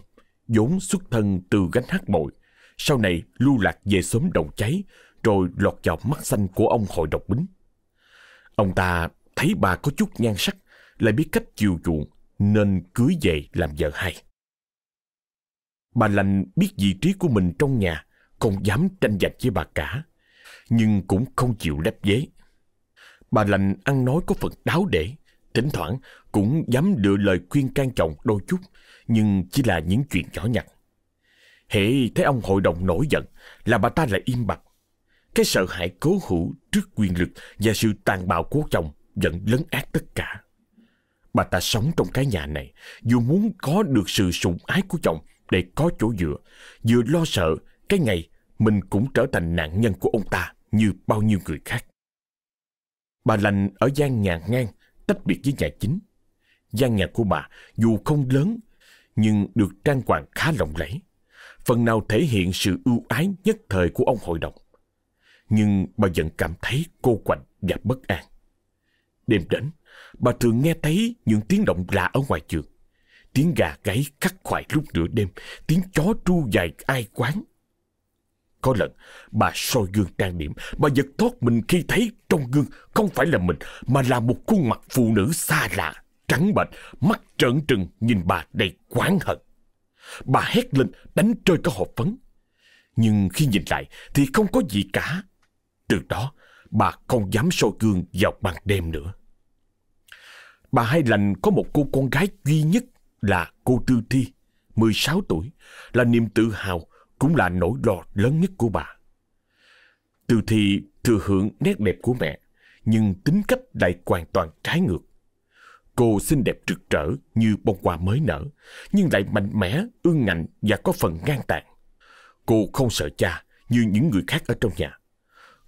vốn xuất thân từ gánh hát bội, sau này lưu lạc về xóm đồng cháy, rồi lọt vào mắt xanh của ông hội độc bính. Ông ta thấy bà có chút nhan sắc, lại biết cách chiều chuộng, nên cưới về làm vợ hai. Bà lành biết vị trí của mình trong nhà, không dám tranh giành với bà cả, nhưng cũng không chịu lép vế. Bà lành ăn nói có phần đáo để, thỉnh thoảng cũng dám đưa lời khuyên can chồng đôi chút, nhưng chỉ là những chuyện nhỏ nhặt. Hệ thấy ông hội đồng nổi giận là bà ta lại im bặt. Cái sợ hãi cố hữu trước quyền lực và sự tàn bạo của chồng vẫn lấn át tất cả. Bà ta sống trong cái nhà này dù muốn có được sự sủng ái của chồng để có chỗ dựa, vừa lo sợ cái ngày mình cũng trở thành nạn nhân của ông ta như bao nhiêu người khác. Bà lành ở gian nhà ngang, tách biệt với nhà chính. Gian nhà của bà dù không lớn, nhưng được trang hoàng khá lộng lẫy. Phần nào thể hiện sự ưu ái nhất thời của ông hội đồng. Nhưng bà vẫn cảm thấy cô quạnh và bất an. Đêm đến, bà thường nghe thấy những tiếng động lạ ở ngoài trường. Tiếng gà gáy khắc khoải lúc nửa đêm, tiếng chó tru dài ai quán. Có lần, bà soi gương trang điểm, bà giật thoát mình khi thấy trong gương không phải là mình, mà là một khuôn mặt phụ nữ xa lạ, trắng bệch, mắt trợn trừng nhìn bà đầy quán hận. Bà hét lên đánh rơi cả hộp phấn. Nhưng khi nhìn lại thì không có gì cả. Từ đó, bà không dám soi gương vào ban đêm nữa. Bà Hai Lành có một cô con gái duy nhất là cô Tư Thi, 16 tuổi, là niềm tự hào, cũng là nỗi lo lớn nhất của bà. Tư Thi thừa hưởng nét đẹp của mẹ, nhưng tính cách lại hoàn toàn trái ngược. Cô xinh đẹp rực rỡ như bông hoa mới nở, nhưng lại mạnh mẽ, ương ngạnh và có phần ngang tàn. Cô không sợ cha như những người khác ở trong nhà.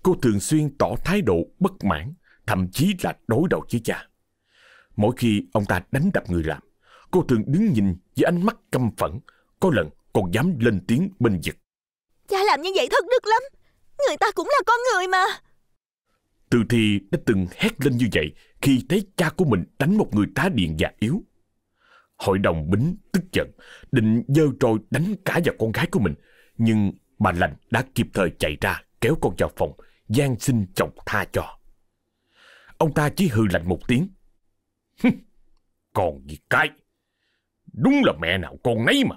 Cô thường xuyên tỏ thái độ bất mãn, thậm chí là đối đầu với cha. Mỗi khi ông ta đánh đập người làm, cô thường đứng nhìn với ánh mắt căm phẫn, có lần còn dám lên tiếng bên giật.
Cha làm như vậy thất đức lắm, người ta cũng là con người mà.
Từ thì đã từng hét lên như vậy khi thấy cha của mình đánh một người tá điện già yếu. Hội đồng bính tức giận, định dơ trôi đánh cả vào con gái của mình, nhưng bà lành đã kịp thời chạy ra kéo con vào phòng, gian xin chồng tha cho. Ông ta chỉ hừ lạnh một tiếng. Còn gì cái, đúng là mẹ nào con nấy mà.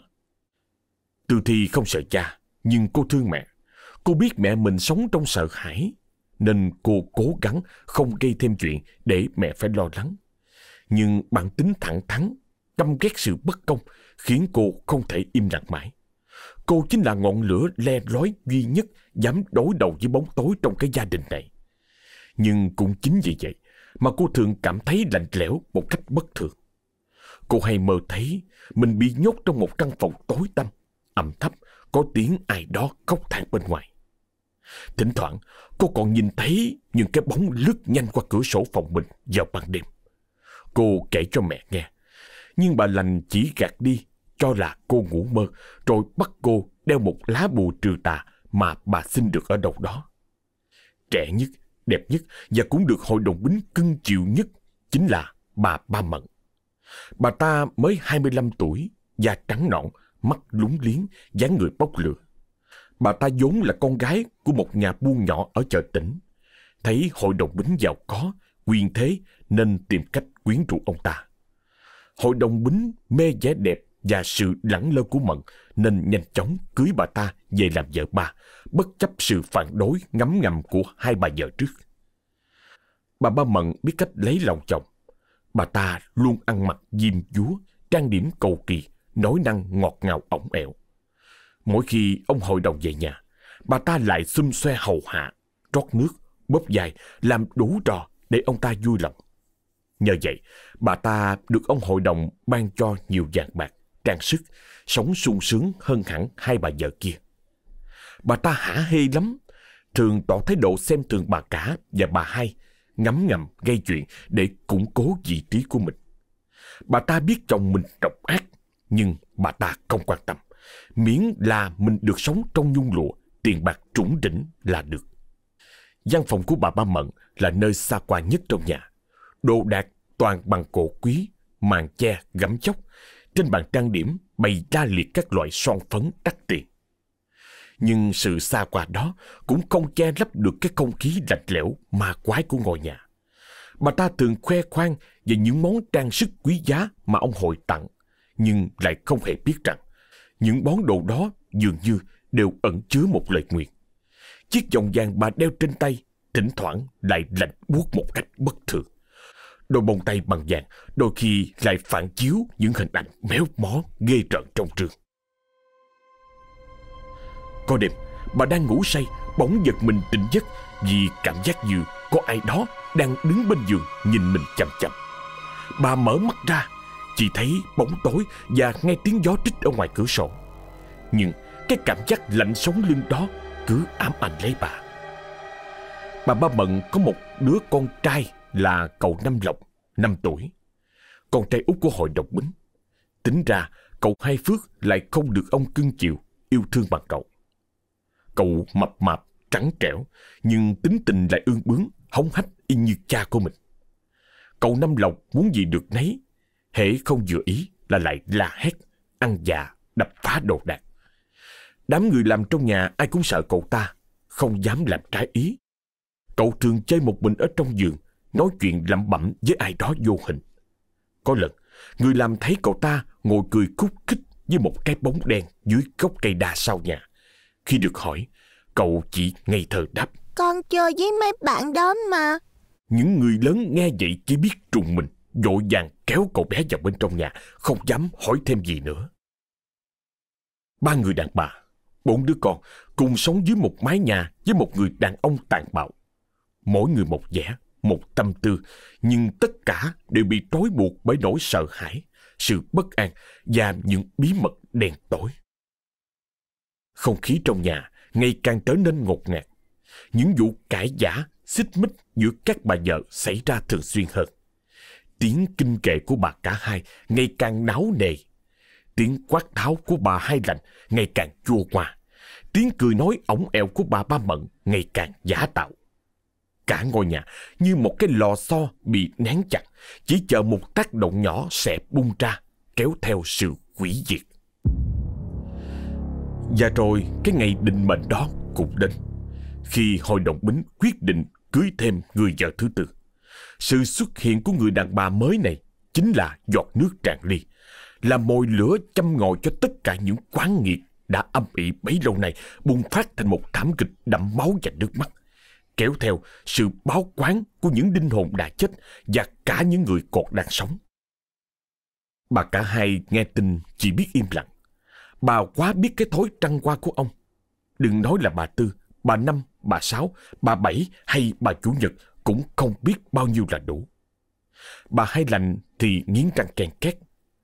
Từ thì không sợ cha, nhưng cô thương mẹ. Cô biết mẹ mình sống trong sợ hãi, nên cô cố gắng không gây thêm chuyện để mẹ phải lo lắng. Nhưng bản tính thẳng thắn, căm ghét sự bất công khiến cô không thể im lặng mãi. Cô chính là ngọn lửa le lói duy nhất dám đối đầu với bóng tối trong cái gia đình này. Nhưng cũng chính vì vậy mà cô thường cảm thấy lạnh lẽo một cách bất thường. Cô hay mơ thấy mình bị nhốt trong một căn phòng tối tăm, ẩm thấp, có tiếng ai đó khóc than bên ngoài. Thỉnh thoảng, cô còn nhìn thấy những cái bóng lướt nhanh qua cửa sổ phòng mình vào ban đêm. Cô kể cho mẹ nghe, nhưng bà lành chỉ gạt đi cho là cô ngủ mơ, rồi bắt cô đeo một lá bùa trừ tà mà bà xin được ở đâu đó. Trẻ nhất, đẹp nhất và cũng được hội đồng bính cưng chiều nhất chính là bà Ba Mận. Bà ta mới 25 tuổi, da trắng nõn, mắt lúng liếng, dáng người bốc lửa. Bà ta vốn là con gái của một nhà buôn nhỏ ở chợ tỉnh. Thấy hội đồng bính giàu có, quyền thế nên tìm cách quyến rũ ông ta. Hội đồng bính mê vẻ đẹp và sự lẳng lơ của Mận nên nhanh chóng cưới bà ta về làm vợ ba, bất chấp sự phản đối ngấm ngầm của hai bà vợ trước. Bà ba Mận biết cách lấy lòng chồng. Bà ta luôn ăn mặc diêm dúa, trang điểm cầu kỳ, nói năng ngọt ngào ổng ẹo. Mỗi khi ông hội đồng về nhà, bà ta lại xum xoe hầu hạ, trót nước, bóp dài, làm đủ trò để ông ta vui lòng. Nhờ vậy, bà ta được ông hội đồng ban cho nhiều vàng bạc, trang sức, sống sung sướng hơn hẳn hai bà vợ kia. Bà ta hả hê lắm, thường tỏ thái độ xem thường bà cả và bà hai, ngấm ngầm gây chuyện để củng cố vị trí của mình. Bà ta biết chồng mình độc ác, nhưng bà ta không quan tâm. Miễn là mình được sống trong nhung lụa, tiền bạc trũng đỉnh là được. Văn phòng của bà Ba Mận là nơi xa qua nhất trong nhà. Đồ đạc toàn bằng cổ quý, màn che gấm chóc. Trên bàn trang điểm bày ra liệt các loại son phấn đắt tiền. Nhưng sự xa quà đó cũng không che lấp được cái không khí lạnh lẽo ma quái của ngôi nhà. Bà ta thường khoe khoang về những món trang sức quý giá mà ông hội tặng, nhưng lại không hề biết rằng những món đồ đó dường như đều ẩn chứa một lời nguyện. Chiếc vòng vàng bà đeo trên tay thỉnh thoảng lại lạnh buốt một cách bất thường. Đôi bông tay bằng vàng đôi khi lại phản chiếu những hình ảnh méo mó ghê rợn trong trường. Có đêm, bà đang ngủ say, bỗng giật mình tỉnh giấc vì cảm giác như có ai đó đang đứng bên giường nhìn mình chằm chằm. Bà mở mắt ra, chỉ thấy bóng tối và nghe tiếng gió trích ở ngoài cửa sổ. Nhưng cái cảm giác lạnh sống lưng đó cứ ám ảnh lấy bà. Bà Ba Mận có một đứa con trai là cậu Năm Lộc, 5 tuổi. Con trai út của hội độc bính. Tính ra cậu Hai Phước lại không được ông cưng chiều, yêu thương bằng cậu. Cậu mập mạp, trắng trẻo, nhưng tính tình lại ương bướng, hống hách y như cha của mình. Cậu Năm Lộc muốn gì được nấy, hễ không vừa ý là lại la hét, ăn dạ, đập phá đồ đạc. Đám người làm trong nhà ai cũng sợ cậu ta, không dám làm trái ý. Cậu thường chơi một mình ở trong giường, nói chuyện lẩm bẩm với ai đó vô hình. Có lần, người làm thấy cậu ta ngồi cười khúc khích với một cái bóng đen dưới gốc cây đa sau nhà. Khi được hỏi, cậu chỉ ngây thơ đáp.
Con chơi với mấy bạn đó mà.
Những người lớn nghe vậy chỉ biết trùng mình, vội vàng kéo cậu bé vào bên trong nhà, không dám hỏi thêm gì nữa. Ba người đàn bà, bốn đứa con cùng sống dưới một mái nhà với một người đàn ông tàn bạo. Mỗi người một vẻ, một tâm tư, nhưng tất cả đều bị trói buộc bởi nỗi sợ hãi, sự bất an và những bí mật đen tối. Không khí trong nhà ngày càng trở nên ngột ngạt. Những vụ cãi giả, xích mích giữa các bà vợ xảy ra thường xuyên hơn. Tiếng kinh kệ của bà cả hai ngày càng náo nề. Tiếng quát tháo của bà hai lạnh ngày càng chua qua. Tiếng cười nói ổng eo của bà ba mận ngày càng giả tạo. Cả ngôi nhà như một cái lò xo bị nén chặt, chỉ chờ một tác động nhỏ sẽ bung ra, kéo theo sự hủy diệt. Và rồi cái ngày định mệnh đó cũng đến. Khi hội đồng bính quyết định cưới thêm người vợ thứ tư. Sự xuất hiện của người đàn bà mới này chính là giọt nước tràn ly, là mồi lửa châm ngòi cho tất cả những quán nghiệt đã âm ỉ bấy lâu nay bùng phát thành một thảm kịch đậm máu và nước mắt, kéo theo sự báo quán của những linh hồn đã chết và cả những người còn đang sống. Bà cả hai nghe tin chỉ biết im lặng. Bà quá biết cái thói trăng qua của ông. Đừng nói là bà Tư, bà Năm, bà Sáu, bà Bảy hay bà Chủ nhật cũng không biết bao nhiêu là đủ. Bà Hai Lành thì nghiến răng kèn két,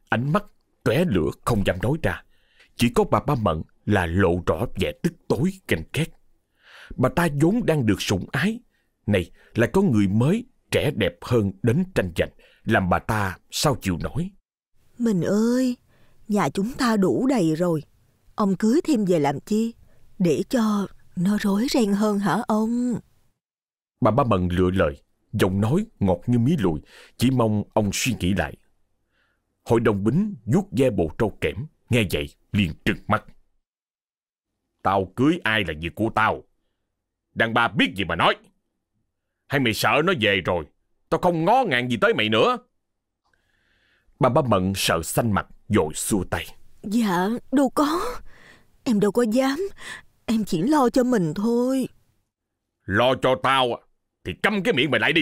ánh mắt tóe lửa không dám nói ra. Chỉ có bà Ba Mận là lộ rõ vẻ tức tối kèn két. Bà ta vốn đang được sủng ái, này lại có người mới trẻ đẹp hơn đến tranh giành, làm bà ta sao chịu nổi.
Mình ơi, nhà chúng ta đủ đầy rồi. Ông cưới thêm về làm chi? Để cho nó rối ren hơn hả ông?
Bà Ba Mận lựa lời, giọng nói ngọt như mí lùi, chỉ mong ông suy nghĩ lại. Hội đồng bính vuốt ve bộ trâu kẽm, nghe vậy liền trừng mắt.
Tao cưới ai là việc của tao. Đàn bà biết gì mà nói. Hay mày sợ nó về rồi, tao không ngó ngàng gì tới mày nữa.
Bà Ba Mận sợ xanh mặt, dội xua tay.
Dạ, đâu có. Em đâu có dám. Em chỉ lo cho mình thôi.
Lo cho tao thì câm cái miệng mày lại đi.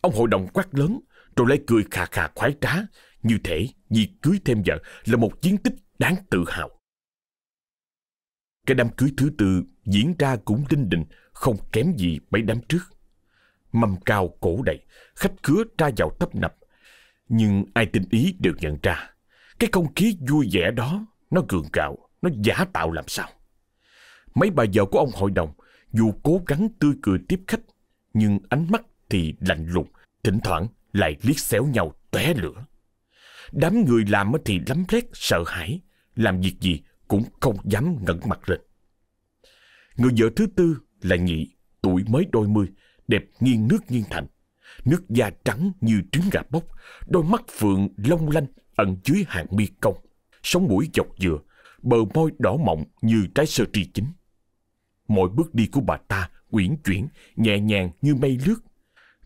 Ông hội đồng quát lớn, rồi lấy cười khà khà khoái trá, như thể việc cưới thêm vợ là một chiến tích đáng tự hào. Cái đám cưới thứ tư diễn ra cũng linh đình, không kém gì mấy đám trước. Mâm cao cổ đầy, khách khứa ra vào tấp nập. Nhưng ai tin ý đều nhận ra, cái không khí vui vẻ đó, nó gượng gạo, nó giả tạo làm sao. Mấy bà vợ của ông hội đồng, dù cố gắng tươi cười tiếp khách, nhưng ánh mắt thì lạnh lùng, thỉnh thoảng lại liếc xéo nhau tóe lửa. Đám người làm thì lắm lét sợ hãi, làm việc gì cũng không dám ngẩng mặt lên. Người vợ thứ tư là nhị, tuổi mới đôi mươi, đẹp nghiêng nước nghiêng thành. Nước da trắng như trứng gà bốc, đôi mắt phượng long lanh ẩn dưới hàng mi cong, sống mũi dọc dừa, bờ môi đỏ mọng như trái sơ tri chín. Mỗi bước đi của bà ta uyển chuyển, nhẹ nhàng như mây lướt.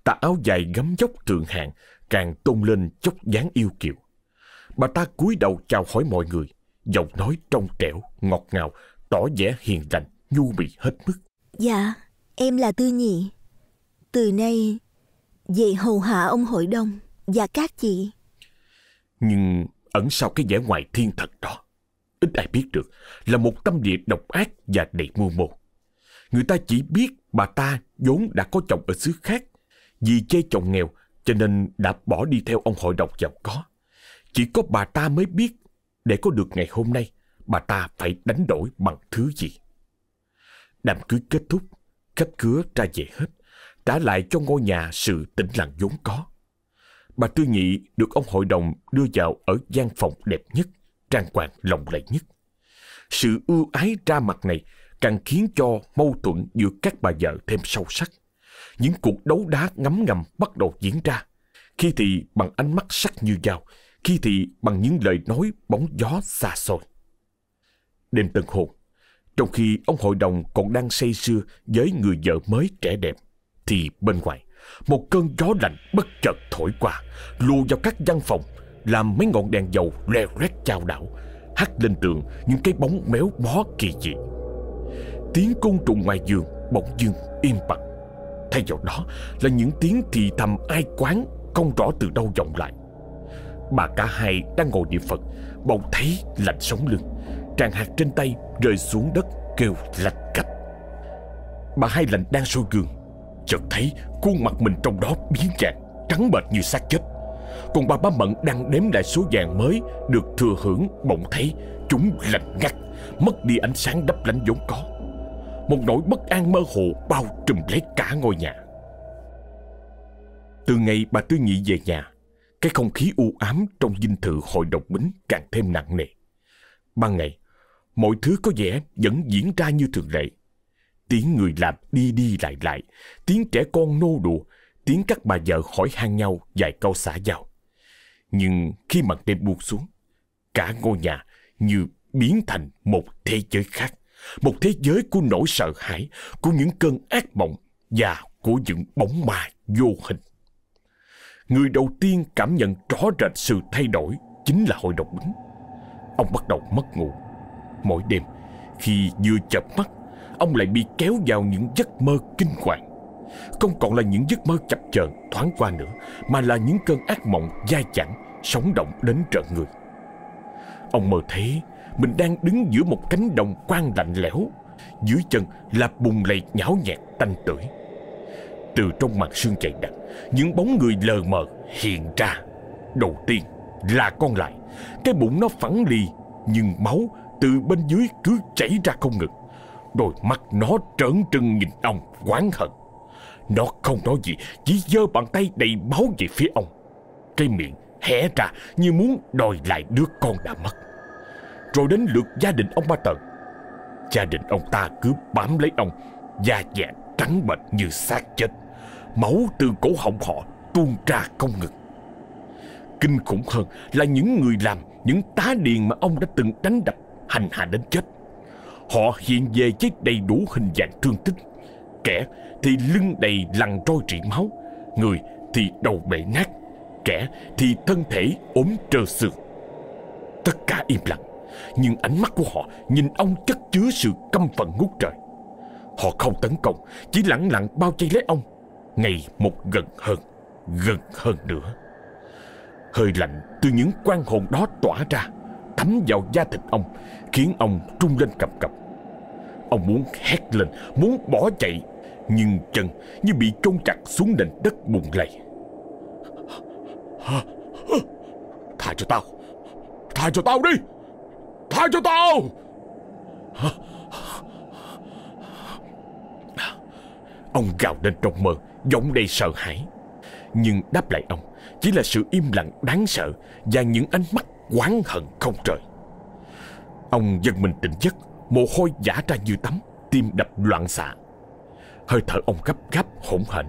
Tà áo dài gấm dốc thượng hạng, càng tôn lên chốc dáng yêu kiều. Bà ta cúi đầu chào hỏi mọi người, giọng nói trong trẻo, ngọt ngào, tỏ vẻ hiền lành, nhu mì hết mức.
Dạ, em là Tư Nhị. Từ nay, về hầu hạ ông hội đồng và các chị.
Nhưng ẩn sau cái vẻ ngoài thiên thật đó, ít ai biết được là một tâm địa độc ác và đầy mưu mô. Người ta chỉ biết bà ta vốn đã có chồng ở xứ khác, vì chê chồng nghèo cho nên đã bỏ đi theo ông hội đồng giàu có. Chỉ có bà ta mới biết để có được ngày hôm nay, bà ta phải đánh đổi bằng thứ gì. Đám cưới kết thúc, khách khứa ra về hết, trả lại cho ngôi nhà sự tĩnh lặng vốn có. Bà Tư Nhị được ông hội đồng đưa vào ở gian phòng đẹp nhất, trang hoàng lộng lẫy nhất. Sự ưu ái ra mặt này càng khiến cho mâu thuẫn giữa các bà vợ thêm sâu sắc. Những cuộc đấu đá ngấm ngầm bắt đầu diễn ra, khi thì bằng ánh mắt sắc như dao, khi thì bằng những lời nói bóng gió xa xôi. Đêm tân hôn, trong khi ông hội đồng còn đang say sưa với người vợ mới trẻ đẹp, thì bên ngoài, một cơn gió lạnh bất chợt thổi qua, lùa vào các văn phòng, làm mấy ngọn đèn dầu leo rét chao đảo, hắt lên tường những cái bóng méo mó kỳ dị. Tiếng côn trùng ngoài giường bỗng dưng im bặt. Thay vào đó là những tiếng thì thầm ai quán không rõ từ đâu vọng lại. Bà cả hai đang ngồi niệm Phật Bỗng thấy lạnh sống lưng Tràng hạt trên tay rơi xuống đất Kêu lạch cạch Bà hai lạnh đang sôi gương Chợt thấy khuôn mặt mình trong đó biến dạng Trắng bệch như xác chết Còn bà ba Mận đang đếm lại số vàng mới Được thừa hưởng bỗng thấy Chúng lạnh ngắt Mất đi ánh sáng đắp lánh vốn có Một nỗi bất an mơ hồ bao trùm lấy cả ngôi nhà Từ ngày bà Tư Nhị về nhà cái không khí u ám trong dinh thự hội độc bính càng thêm nặng nề. Ban ngày, mọi thứ có vẻ vẫn diễn ra như thường lệ. Tiếng người làm đi đi lại lại, tiếng trẻ con nô đùa, tiếng các bà vợ hỏi han nhau vài câu xã giao. Nhưng khi màn đêm buông xuống, cả ngôi nhà như biến thành một thế giới khác. Một thế giới của nỗi sợ hãi, của những cơn ác mộng và của những bóng ma vô hình. Người đầu tiên cảm nhận rõ rệt sự thay đổi chính là hội đồng bính. Ông bắt đầu mất ngủ. Mỗi đêm Khi vừa chợp mắt Ông lại bị kéo vào những giấc mơ kinh hoàng. Không còn là những giấc mơ chập chờn, thoáng qua nữa, Mà là những cơn ác mộng dai dẳng Sống động đến trợn người. Ông mơ thấy Mình đang đứng giữa một cánh đồng quang lạnh lẽo, Dưới chân là bùn lầy nhão nhẹt tanh tưởi. Từ trong mặt sương chạy đặc, Những bóng người lờ mờ hiện ra. Đầu tiên là con lại, Cái bụng nó phẳng lì, Nhưng máu từ bên dưới cứ chảy ra không ngừng. Đôi mắt nó trớn trừng nhìn ông oán hận. Nó không nói gì, Chỉ giơ bàn tay đầy máu về phía ông. Cái miệng hé ra như muốn đòi lại đứa con đã mất. Rồi đến lượt gia đình ông Ba Tần Gia đình ông ta cứ bám lấy ông, Da dẻ trắng bệch như xác chết. Máu từ cổ họng họ tuôn ra không ngừng. Kinh khủng hơn là những người làm Những tá điền mà ông đã từng đánh đập Hành hạ đến chết. Họ hiện về với đầy đủ hình dạng thương tích Kẻ thì lưng đầy lằn trôi trị máu, Người thì đầu bể nát, Kẻ thì thân thể ốm trơ xương. Tất cả im lặng, Nhưng ánh mắt của họ nhìn ông chất chứa sự căm phận ngút trời. Họ không tấn công, Chỉ lặng lặng bao vây lấy ông, Ngày một gần hơn Gần hơn nữa. Hơi lạnh từ những quan hồn đó tỏa ra, Thấm vào da thịt ông Khiến ông trung lên cầm cập Ông muốn hét lên, Muốn bỏ chạy, Nhưng chân như bị trôn chặt xuống nền đất bùng lầy. Tha cho tao, Tha cho tao đi, Tha cho tao. Ông gào lên trong mơ, Giọng đầy sợ hãi. Nhưng đáp lại ông, Chỉ là sự im lặng đáng sợ Và những ánh mắt oán hận không trời. Ông giật mình tỉnh giấc, Mồ hôi giả ra như tắm, Tim đập loạn xạ. Hơi thở ông gấp gáp, hỗn hển.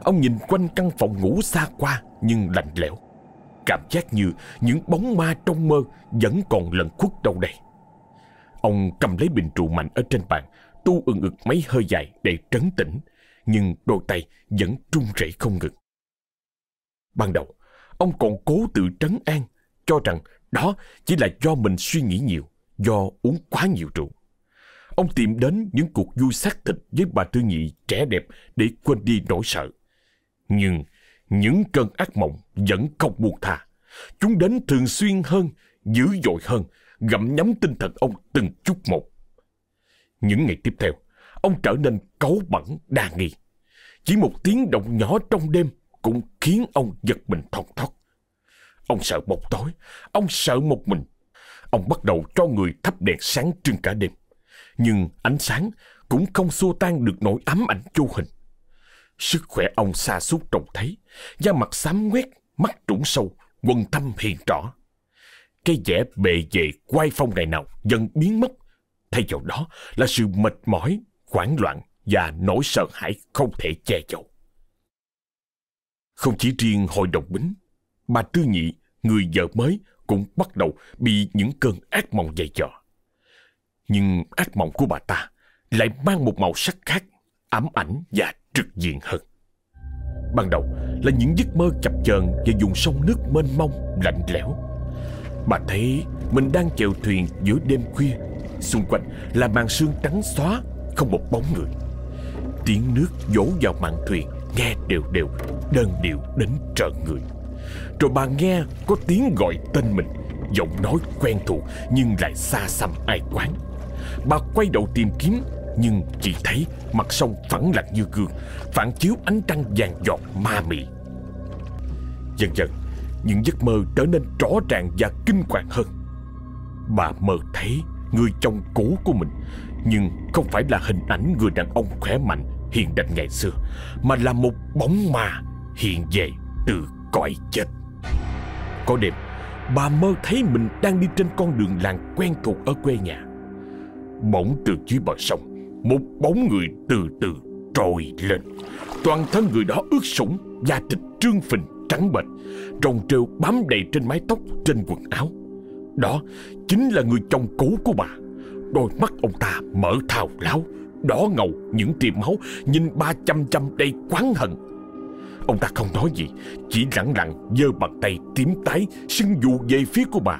Ông nhìn quanh căn phòng ngủ xa qua, Nhưng lạnh lẽo. Cảm giác như những bóng ma trong mơ Vẫn còn lẩn khuất đâu đây. Ông cầm lấy bình trụ mạnh ở trên bàn, Tu ưng ực mấy hơi dài để trấn tĩnh, Nhưng đôi tay vẫn trung rẩy không ngừng. Ban đầu, Ông còn cố tự trấn an, Cho rằng đó chỉ là do mình suy nghĩ nhiều. Do uống quá nhiều rượu Ông tìm đến những cuộc vui xác thịt với bà Tư Nhị trẻ đẹp để quên đi nỗi sợ. Nhưng những cơn ác mộng vẫn không buông tha. Chúng đến thường xuyên hơn, dữ dội hơn, gặm nhấm tinh thần ông từng chút một. Những ngày tiếp theo, ông trở nên cáu bẩn đa nghi. Chỉ một tiếng động nhỏ trong đêm cũng khiến ông giật mình thon thót. Ông sợ bóng tối, ông sợ một mình. Ông bắt đầu cho người thắp đèn sáng trưng cả đêm. Nhưng ánh sáng cũng không xua tan được nỗi ám ảnh vô hình. Sức khỏe ông xa suốt trông thấy, da mặt xám ngoét, mắt trũng sâu, quần thâm hiện rõ. Cái vẻ bề về quay phong ngày nào dần biến mất, thay vào đó là sự mệt mỏi, hoảng loạn và nỗi sợ hãi không thể che giấu. Không chỉ riêng hội đồng bính, bà Tư Nhị, người vợ mới cũng bắt đầu bị những cơn ác mộng dày dò. Nhưng ác mộng của bà ta lại mang một màu sắc khác, ám ảnh và trực diện hơn. Ban đầu là những giấc mơ chập chờn và dùng sông nước mênh mông, lạnh lẽo. Bà thấy mình đang chèo thuyền giữa đêm khuya, xung quanh là màn sương trắng xóa, không một bóng người. Tiếng nước vỗ vào mạn thuyền nghe đều đều, đơn điệu đến trợn người. Rồi bà nghe có tiếng gọi tên mình, giọng nói quen thuộc nhưng lại xa xăm ai quán. Bà quay đầu tìm kiếm Nhưng chỉ thấy mặt sông phẳng lặng như gương Phản chiếu ánh trăng vàng giọt ma mị. Dần dần Những giấc mơ trở nên rõ ràng và kinh hoàng hơn. Bà mơ thấy người chồng cũ của mình Nhưng không phải là hình ảnh người đàn ông khỏe mạnh hiền đành ngày xưa Mà là một bóng ma hiện về từ cõi chết. Có đêm, Bà mơ thấy mình đang đi trên con đường làng quen thuộc ở quê nhà. Bỗng từ dưới bờ sông, Một bóng người từ từ trồi lên. Toàn thân người đó ướt sũng, Da thịt trương phình, trắng bệch rồng trêu bám đầy trên mái tóc, Trên quần áo. Đó chính là người chồng cũ của bà. Đôi mắt ông ta mở thào láo, Đỏ ngầu, những tia máu Nhìn ba chăm chăm đầy quán hận. Ông ta không nói gì, Chỉ lặng lặng giơ bàn tay tím tái Sưng dụ về phía của bà.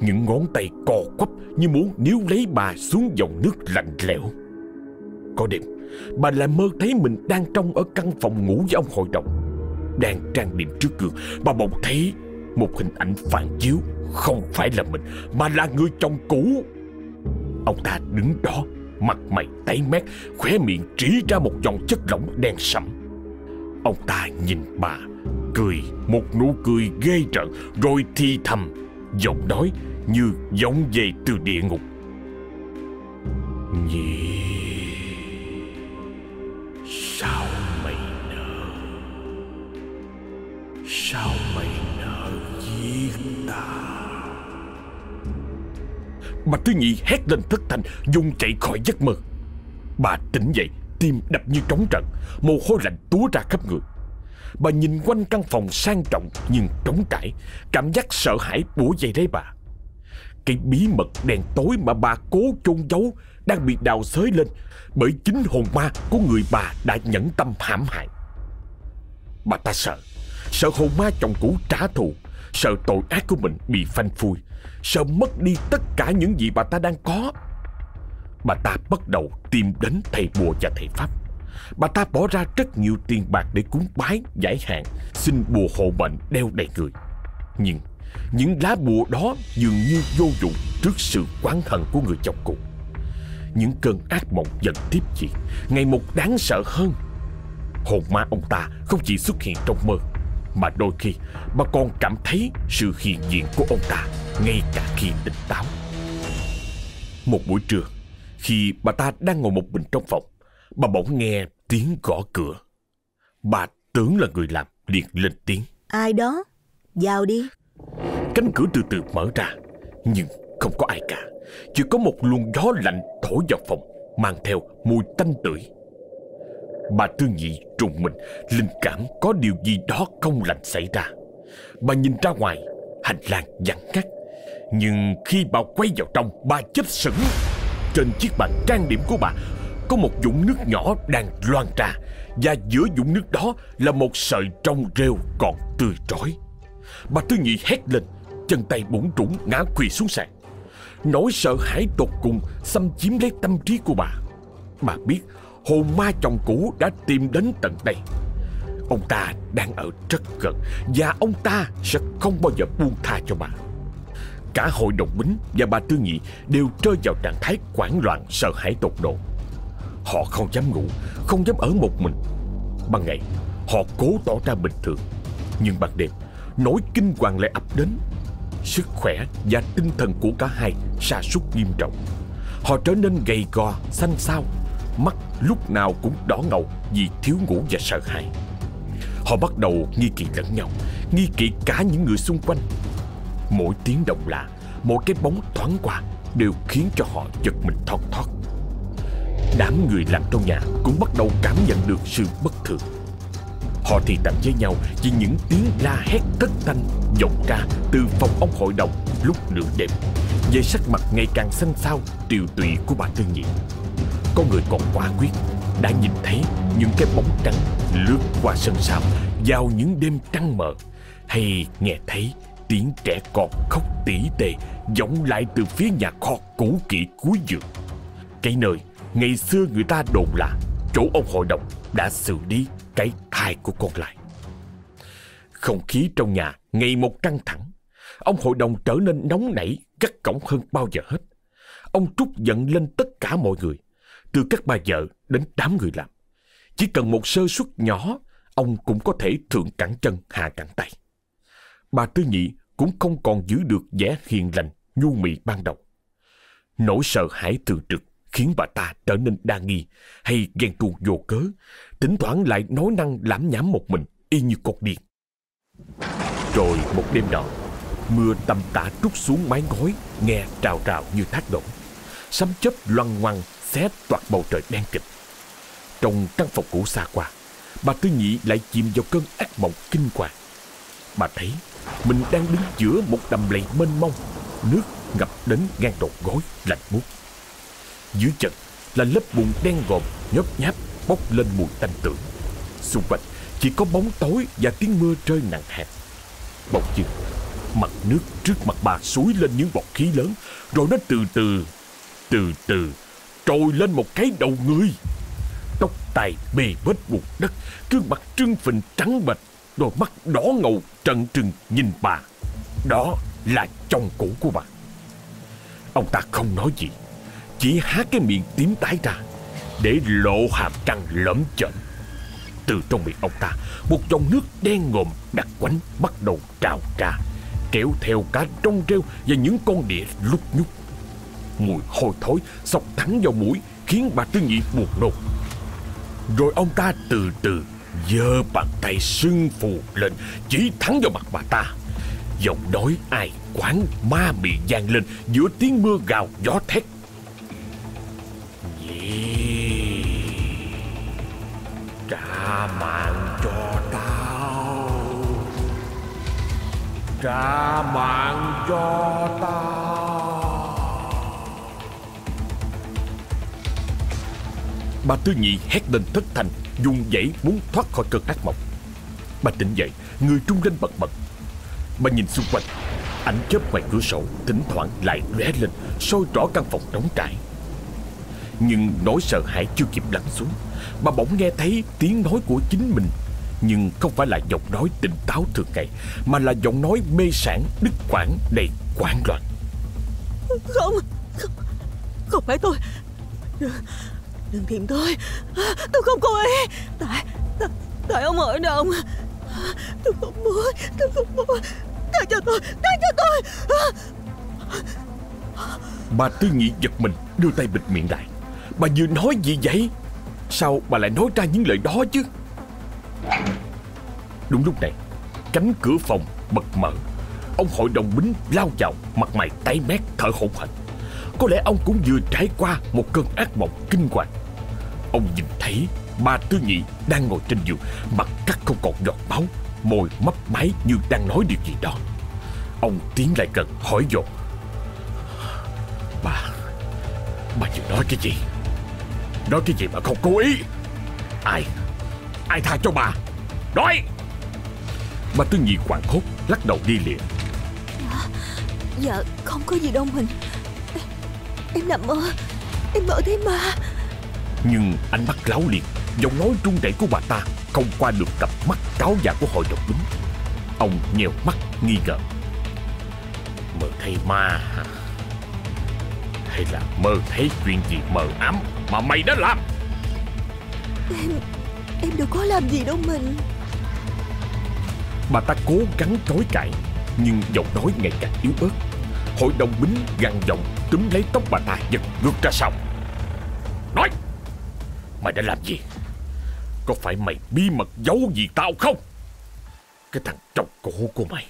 Những ngón tay cò quắp như muốn níu lấy bà xuống dòng nước lạnh lẽo. Có đêm, Bà lại mơ thấy mình đang trong ở căn phòng ngủ với ông hội đồng. Đang trang điểm trước gương, Bà bỗng thấy một hình ảnh phản chiếu. Không phải là mình, Mà là người chồng cũ. Ông ta đứng đó, Mặt mày tái mét, Khóe miệng trí ra một dòng chất lỏng đen sẫm. Ông ta nhìn bà, Cười, một nụ cười ghê rợn, Rồi thi thầm, Giọng nói như giống về từ địa ngục. Nhị, Sao mày nỡ? Sao mày nỡ giết ta? Bà Tư Nhị hét lên thất thanh Dung chạy khỏi giấc mơ. Bà tỉnh dậy Tim đập như trống trận, Mồ hôi lạnh túa ra khắp người. Bà nhìn quanh căn phòng sang trọng Nhưng trống trải, Cảm giác sợ hãi bủa dậy lấy bà. Cái bí mật đèn tối mà bà cố chôn giấu Đang bị đào xới lên Bởi chính hồn ma của người bà đã nhẫn tâm hãm hại. Bà ta sợ Sợ hồn ma chồng cũ trả thù, Sợ tội ác của mình bị phanh phui, Sợ mất đi tất cả những gì bà ta đang có. Bà ta bắt đầu tìm đến thầy bùa và thầy Pháp. Bà ta bỏ ra rất nhiều tiền bạc để cúng bái, giải hạn Xin bùa hộ mệnh đeo đầy người. Nhưng những lá bùa đó dường như vô dụng trước sự quán hận của người chồng cũ. Những cơn ác mộng dần tiếp diễn Ngày một đáng sợ hơn. Hồn ma ông ta không chỉ xuất hiện trong mơ Mà đôi khi bà còn cảm thấy sự hiện diện của ông ta Ngay cả khi tỉnh táo. Một buổi trưa khi bà ta đang ngồi một mình trong phòng Bà bỗng nghe tiếng gõ cửa. Bà tưởng là người làm liền lên tiếng.
Ai đó? Vào đi.
Cánh cửa từ từ mở ra, nhưng không có ai cả. Chỉ có một luồng gió lạnh thổi vào phòng, mang theo mùi tanh tưởi. Bà Tư Nhị trùng mình, linh cảm có điều gì đó không lành xảy ra. Bà nhìn ra ngoài, hành lang vắng ngắt. Nhưng khi bà quay vào trong, bà chết sững. Trên chiếc bàn trang điểm của bà, có một dũng nước nhỏ đang loan ra Và giữa dũng nước đó là một sợi trong rêu còn tươi trói. Bà Tư Nhị hét lên, Chân tay bủn rủng ngã quỳ xuống sàn. Nỗi sợ hãi tột cùng xâm chiếm lấy tâm trí của bà. Bà biết hồn ma chồng cũ đã tìm đến tận đây. Ông ta đang ở rất gần, Và ông ta sẽ không bao giờ buông tha cho bà. Cả hội đồng bính và bà Tư Nhị đều rơi vào trạng thái hoảng loạn sợ hãi tột độ. Họ không dám ngủ Không dám ở một mình. Ban ngày họ cố tỏ ra bình thường. Nhưng ban đêm Nỗi kinh hoàng lại ập đến. Sức khỏe và tinh thần của cả hai sa sút nghiêm trọng. Họ trở nên gầy gò, xanh xao. Mắt lúc nào cũng đỏ ngầu Vì thiếu ngủ và sợ hãi. Họ bắt đầu nghi kỵ lẫn nhau Nghi kỵ cả những người xung quanh. Mỗi tiếng động lạ Mỗi cái bóng thoáng qua Đều khiến cho họ giật mình thon thót. Đám người làm trong nhà cũng bắt đầu cảm nhận được sự bất thường. Họ thì tạm với nhau vì những tiếng la hét thất thanh vọng ra từ phòng ông hội đồng lúc nửa đêm. Về sắc mặt ngày càng xanh xao, tiều tụy của bà Tư Nhị Có người còn quả quyết đã nhìn thấy những cái bóng trắng lướt qua sân sau vào những đêm trăng mờ Hay nghe thấy tiếng trẻ con khóc tỉ tề vọng lại từ phía nhà kho cũ kỹ cuối giường. Cái nơi, Ngày xưa người ta đồn là Chỗ ông hội đồng đã xử lý cái thai của con lại. Không khí trong nhà ngày một căng thẳng. Ông hội đồng trở nên nóng nảy, Gắt cổng hơn bao giờ hết. Ông trút giận lên tất cả mọi người, Từ các bà vợ đến đám người làm. Chỉ cần một sơ suất nhỏ, Ông cũng có thể thượng cẳng chân, hạ cẳng tay. Bà Tư Nhị cũng không còn giữ được vẻ hiền lành Nhu mì ban đầu Nỗi sợ hãi thường trực khiến bà ta trở nên đa nghi hay ghen tuông vô cớ, thỉnh thoảng lại nói năng lãm nhảm một mình, y như cột điện. Rồi một đêm nọ, mưa tầm tã trút xuống mái ngói, nghe trào trào như thác đổ. Sấm chớp loăn ngoăn xé toạc bầu trời đen kịch. Trong căn phòng cũ xa qua, bà Tư Nhị lại chìm vào cơn ác mộng kinh hoàng. Bà thấy mình đang đứng giữa một đầm lầy mênh mông, nước ngập đến ngang đầu gối lạnh buốt. Dưới chân là lớp bùn đen ngòm nhớp nháp bốc lên mùi tanh tưởi. Xung quanh chỉ có bóng tối và tiếng mưa rơi nặng hạt. Bỗng dưng, Mặt nước trước mặt bà suối lên những bọt khí lớn Rồi nó từ từ Từ từ Trồi lên một cái đầu người Tóc tài bề bết bụt đất Gương mặt trưng phình trắng bệch Đôi mắt đỏ ngầu trận trừng nhìn bà. Đó là chồng cũ của bà. Ông ta không nói gì, Chỉ há cái miệng tím tái ra, Để lộ hàm răng lõm chợn Từ trong miệng ông ta, Một dòng nước đen ngòm đặc quánh Bắt đầu trào ra, Kéo theo cả trong rêu Và những con đĩa lúc nhúc. Mùi hôi thối sọc thẳng vào mũi, Khiến bà Tư Nhị buồn nôn. Rồi ông ta từ từ giơ bàn tay sưng phù lên, Chỉ thẳng vào mặt bà ta. Giọng nói ai quán ma mị vang lên Giữa tiếng mưa gào gió thét. Nhị, Trả mạng cho tao. Trả mạng cho tao. Bà Tư Nhị hét lên thất thanh. Dùng dãy muốn thoát khỏi cơn ác mộng. Bà tỉnh dậy Người trung lên bật bật Bà nhìn xung quanh Ánh chớp ngoài cửa sổ Thỉnh thoảng lại lóe lên soi rõ căn phòng trống trải Nhưng nỗi sợ hãi chưa kịp lắng xuống Bà bỗng nghe thấy tiếng nói của chính mình. Nhưng không phải là giọng nói tỉnh táo thường ngày Mà là giọng nói mê sản đứt quãng đầy quảng loạn.
Không Không, không phải tôi. Đừng, tìm tôi. Tôi không cố ý. Tại, tại, tại ông ở đâu Tôi không muốn Tôi không muốn. Tha cho tôi Tha cho tôi.
Bà Tư Nhị giật mình Đưa tay bịt miệng lại. Bà vừa nói gì vậy? Sao bà lại nói ra những lời đó chứ? Đúng lúc này Cánh cửa phòng bật mở. Ông hội đồng bính lao vào Mặt mày tái mét thở hổn hển. Có lẽ ông cũng vừa trải qua Một cơn ác mộng kinh hoàng. Ông nhìn thấy bà Tư Nhị đang ngồi trên giường Mặt cắt không còn giọt máu Môi mấp máy như đang nói điều gì đó. Ông tiến lại gần hỏi dồn Bà Bà vừa nói cái gì? Nói cái gì mà không cố ý? Ai? Ai tha cho bà Nói! Bà Tư Nhị quảng hốt Lắc đầu đi liền.
Dạ không có gì đâu mình. Em, em nằm mơ Em mơ thấy ma.
Nhưng ánh mắt láo liệt Giọng nói trung rẩy của bà ta Không qua được cặp mắt cáo già của hội đồng bính Ông nhèo mắt nghi ngờ. Mơ thấy ma hả? Hay là mơ thấy chuyện gì mờ ám Mà mày đã làm?
Em Em đâu có làm gì đâu mình.
Bà ta cố gắng chối cãi Nhưng giọng nói ngày càng yếu ớt. Hội đồng bính gằn giọng Túm lấy tóc bà ta giật ngược ra sau. Nói Mày đã làm gì? Có phải mày bí mật giấu gì tao không? Cái thằng chồng cổ của mày,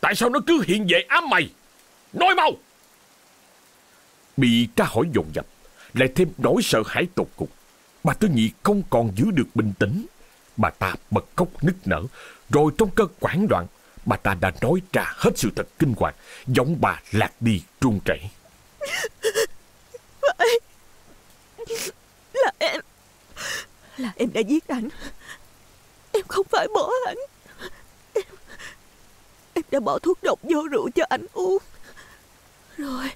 Tại sao nó cứ hiện về ám mày? Nói mau! Bị tra hỏi dồn dập, Lại thêm nỗi sợ hãi tột cùng. Bà Tư Nhị không còn giữ được bình tĩnh. Bà ta bật khóc nức nở. Rồi trong cơn quản loạn Bà ta đã nói ra hết sự thật kinh hoàng, Giọng bà lạc đi run rẩy.
Phải là em. Là em đã giết anh. Em không phải bỏ anh. Em Em đã bỏ thuốc độc vô rượu cho anh uống. Rồi.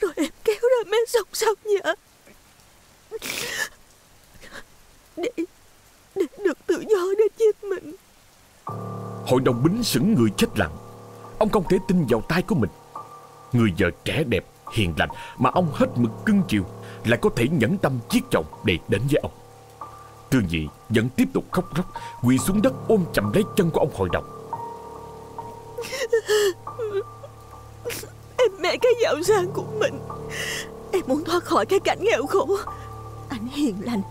Rồi em kéo ra mé sông sông nhà. Để Để được tự do để giết mình.
Hội đồng bính sững người chết lặng. Ông không thể tin vào tay của mình. Người vợ trẻ đẹp, hiền lành Mà ông hết mực cưng chiều, Lại có thể nhẫn tâm giết chồng để đến với ông. Tương Nhị, vẫn tiếp tục khóc róc Quỳ xuống đất ôm chầm lấy chân của ông hồi đồng
Em mẹ cái giàu sang của mình. Em muốn thoát khỏi cái cảnh nghèo khổ. Anh hiền lành,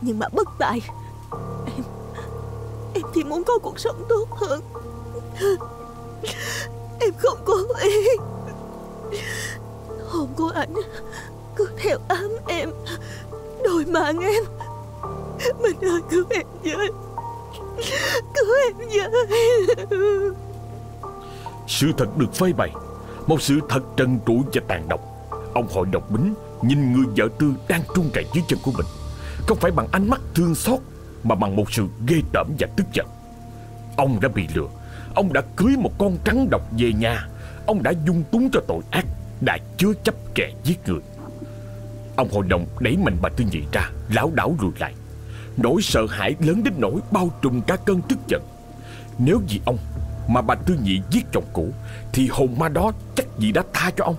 Nhưng mà bất tài. Em Em chỉ muốn có cuộc sống tốt hơn. Em không có ý. Hồn của ảnh Cứ theo ám em Đôi mạng em. Mình ơi cứu em với Cứu em với.
Sự thật được phơi bày Một sự thật trần trụi và tàn độc. Ông hội độc bính, nhìn người vợ tư đang trung rẩy dưới chân của mình. Không phải bằng ánh mắt thương xót, Mà bằng một sự ghê tởm và tức giận. Ông đã bị lừa, Ông đã cưới một con trắng độc về nhà. Ông đã dung túng cho tội ác. Đã chứa chấp kẻ giết người. Ông hội đồng đẩy mạnh bà Tư Nhị ra Lão đảo lùi lại. Nỗi sợ hãi lớn đến nỗi bao trùm cả cơn tức giận. Nếu vì ông Mà bà Tư Nhị giết chồng cũ, Thì hồn ma đó chắc gì đã tha cho ông.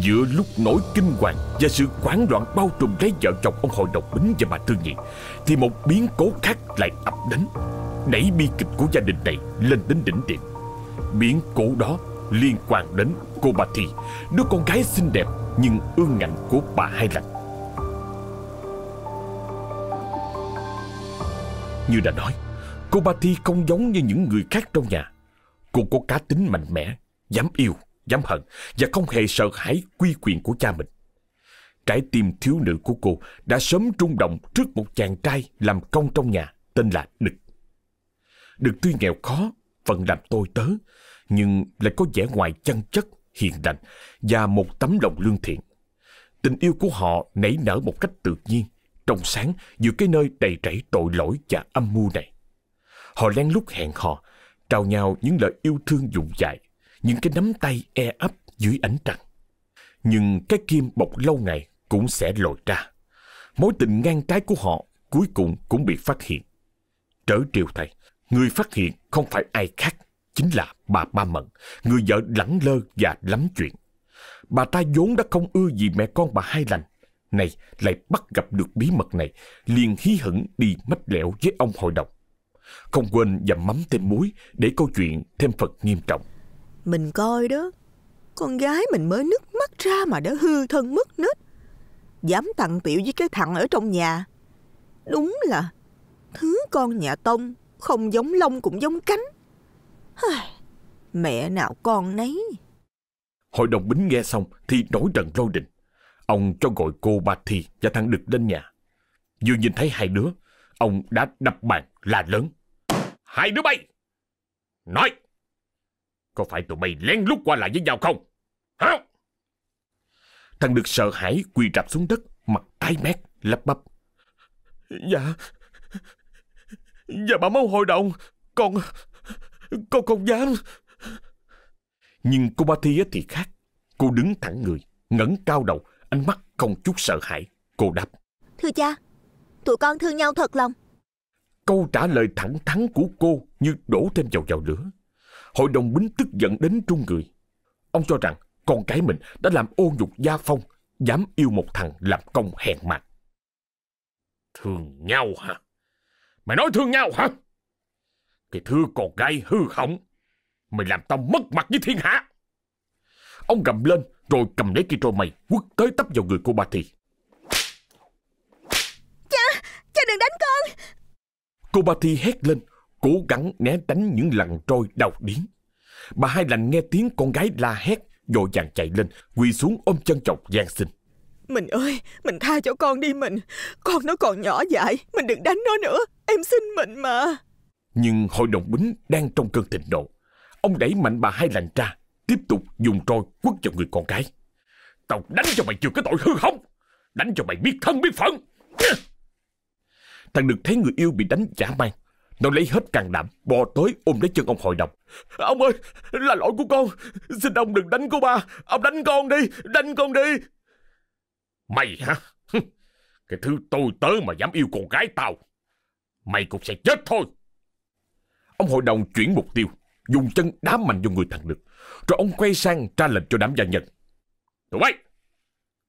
Giữa lúc nỗi kinh hoàng Và sự quán loạn bao trùm lấy vợ chồng ông hội đồng bính và bà Tư Nhị, Thì một biến cố khác lại ập đến, Đẩy bi kịch của gia đình này lên đến đỉnh điểm. Biến cố đó liên quan đến cô bà Thị, Đứa con gái xinh đẹp nhưng ương ngạnh của bà Hai Lành. Như đã nói Cô bà Thi không giống như những người khác trong nhà. Cô có cá tính mạnh mẽ Dám yêu, dám hận Và không hề sợ hãi quy quyền của cha mình. Trái tim thiếu nữ của cô Đã sớm rung động trước một chàng trai Làm công trong nhà Tên là Đực Đực tuy nghèo khó phận làm tôi tớ nhưng lại có vẻ ngoài chân chất Hiền lành Và một tấm lòng lương thiện Tình yêu của họ nảy nở một cách tự nhiên trong sáng giữa cái nơi đầy rẫy tội lỗi và âm mưu này. Họ len lút hẹn hò, trao nhau những lời yêu thương dụng dại, những cái nắm tay e ấp dưới ánh trăng. Nhưng cái kim bọc lâu ngày cũng sẽ lồi ra. Mối tình ngang trái của họ cuối cùng cũng bị phát hiện. Trở triều thầy, người phát hiện không phải ai khác, chính là bà Ba Mận, người vợ lẳng lơ và lắm chuyện. Bà ta vốn đã không ưa gì mẹ con bà hai lành, này lại bắt gặp được bí mật này, liền hí hửng đi mách lẻo với ông hội đồng. Không quên dầm mắm thêm muối để câu chuyện thêm phần nghiêm trọng.
Mình coi đó, con gái mình mới nứt mắt ra mà đã hư thân mất nết. Dám tặng tiểu với cái thằng ở trong nhà. Đúng là thứ con nhà Tông không giống lông cũng giống cánh. Mẹ nào con nấy.
Hội đồng bính nghe xong thì nổi trận lôi đình. Ông cho gọi cô bà Thi và thằng Đực lên nhà. Vừa nhìn thấy hai đứa, ông đã đập bàn là lớn. Hai đứa bay! Nói! Có phải tụi mày lén lút qua lại với nhau không? Hả? Thằng Đực sợ hãi quỳ rạp xuống đất, mặt tái mét, lắp bắp. Dạ... Dạ bà mau hội đồng, con... Con không dám. Nhưng cô Ba Thi thì khác. Cô đứng thẳng người, ngẩng cao đầu, Ánh mắt không chút sợ hãi. Cô đáp.
Thưa cha Tụi con thương nhau thật lòng.
Câu trả lời thẳng thắn của cô Như đổ thêm dầu vào lửa. Hội đồng bính tức giận đến trung người. Ông cho rằng con cái mình đã làm ô nhục gia phong Dám yêu một thằng làm công hèn mặt Thương nhau hả? Mày nói thương nhau hả Cái thứ con gái hư hỏng Mày làm tao mất mặt với thiên hạ Ông gầm lên rồi cầm lấy cây trôi mây quất tới tấp vào người cô ba Thi.
Cha, cha đừng đánh con.
Cô ba Thi hét lên, cố gắng né tránh những lần trôi đau điến. Bà hai lành nghe tiếng con gái la hét, vội vàng chạy lên, quỳ xuống ôm chân chồng gian xin.
Mình ơi, mình tha cho con đi mình. Con nó còn nhỏ dại, mình đừng đánh nó nữa. Em xin mình mà.
Nhưng hội đồng bính đang trong cơn thịnh nộ. Ông đẩy mạnh bà hai lành ra, tiếp tục dùng trôi quất vào người con cái. Tao đánh cho mày chưa cái tội hư hỏng, đánh cho mày biết thân biết phận. Thằng được thấy người yêu bị đánh giả mang, nó lấy hết càng đảm bò tới ôm lấy chân ông hội đồng. Ông ơi, là lỗi của con, xin ông đừng đánh cô ba, ông đánh con đi, đánh con đi. Mày hả? Cái thứ tôi tớ mà dám yêu con gái tao, mày cũng sẽ chết thôi. Ông hội đồng chuyển mục tiêu, dùng chân đá mạnh vào người thằng Lực. Rồi ông quay sang ra lệnh cho đám gia nhân. Tụi bay,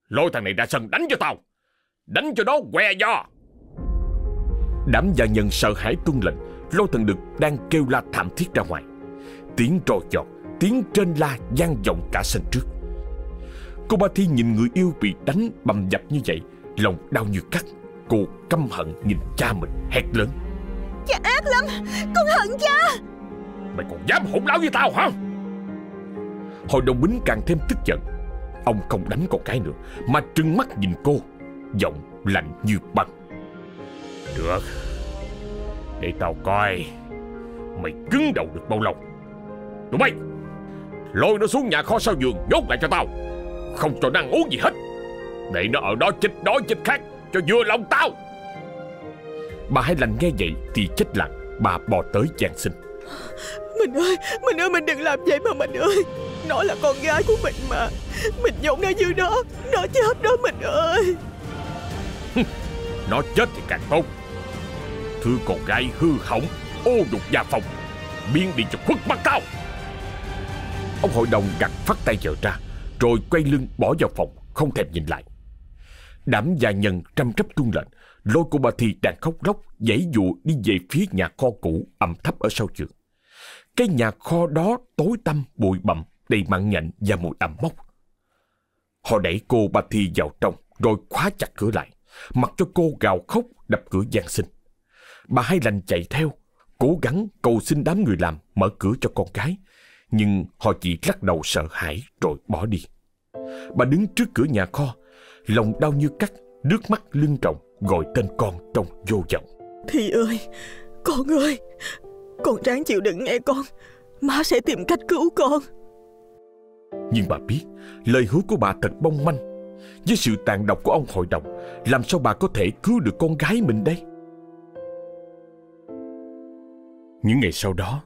lôi thằng này ra sân đánh cho tao. Đánh cho nó què do. Đám gia nhân sợ hãi tuân lệnh, lôi thằng Lực đang kêu la thảm thiết ra ngoài. Tiếng trò chọt, tiếng trên la gian vọng cả sân trước. Cô Ba Thi nhìn người yêu bị đánh bầm dập như vậy, lòng đau như cắt. Cô căm hận nhìn cha mình hét lớn.
Cha ác lắm, con hận cha.
Mày còn dám hỗn láo với tao hả? Hội đồng bính càng thêm tức giận. Ông không đánh con cái nữa Mà trừng mắt nhìn cô Giọng lạnh như băng. Được. Để tao coi Mày cứng đầu được bao lâu. Tụi bay Lôi nó xuống nhà kho sau giường Nhốt lại cho tao. Không cho nó ăn uống gì hết. Để nó ở đó chích đói chích khát Cho vừa lòng tao. Bà hai lành nghe vậy thì chết lặng Bà bò tới gian xin.
Mình ơi Mình ơi mình đừng làm vậy mà mình ơi. Nó là con gái của mình mà. Mình nhốt nó dưới đó Nó chết đó mình ơi.
Nó chết thì càng tốt. Thứ con gái hư hỏng Ô đục gia phòng Biến đi cho khuất mắt tao. Ông hội đồng gặt phát tay vợ ra Rồi quay lưng bỏ vào phòng Không thèm nhìn lại. Đảm gia nhân trăm trắp tuân lệnh Lôi cô bà Thi đang khóc lóc Dãy dụ đi về phía nhà kho cũ, ẩm thấp ở sau trường. Cái nhà kho đó tối tăm, bụi bặm, Đầy mặn nhện và mùi ẩm mốc. Họ đẩy cô bà Thi vào trong, Rồi khóa chặt cửa lại. Mặc cho cô gào khóc, đập cửa gian sinh. Bà hai lành chạy theo, Cố gắng cầu xin đám người làm Mở cửa cho con gái. Nhưng họ chỉ lắc đầu sợ hãi Rồi bỏ đi. Bà đứng trước cửa nhà kho, Lòng đau như cắt, Nước mắt lưng trọng. Gọi tên con trong vô vọng.
Thi ơi Con ơi Con ráng chịu đựng nghe con. Má sẽ tìm cách cứu con.
Nhưng bà biết Lời hứa của bà thật bông manh. Với sự tàn độc của ông hội đồng Làm sao bà có thể cứu được con gái mình đây? Những ngày sau đó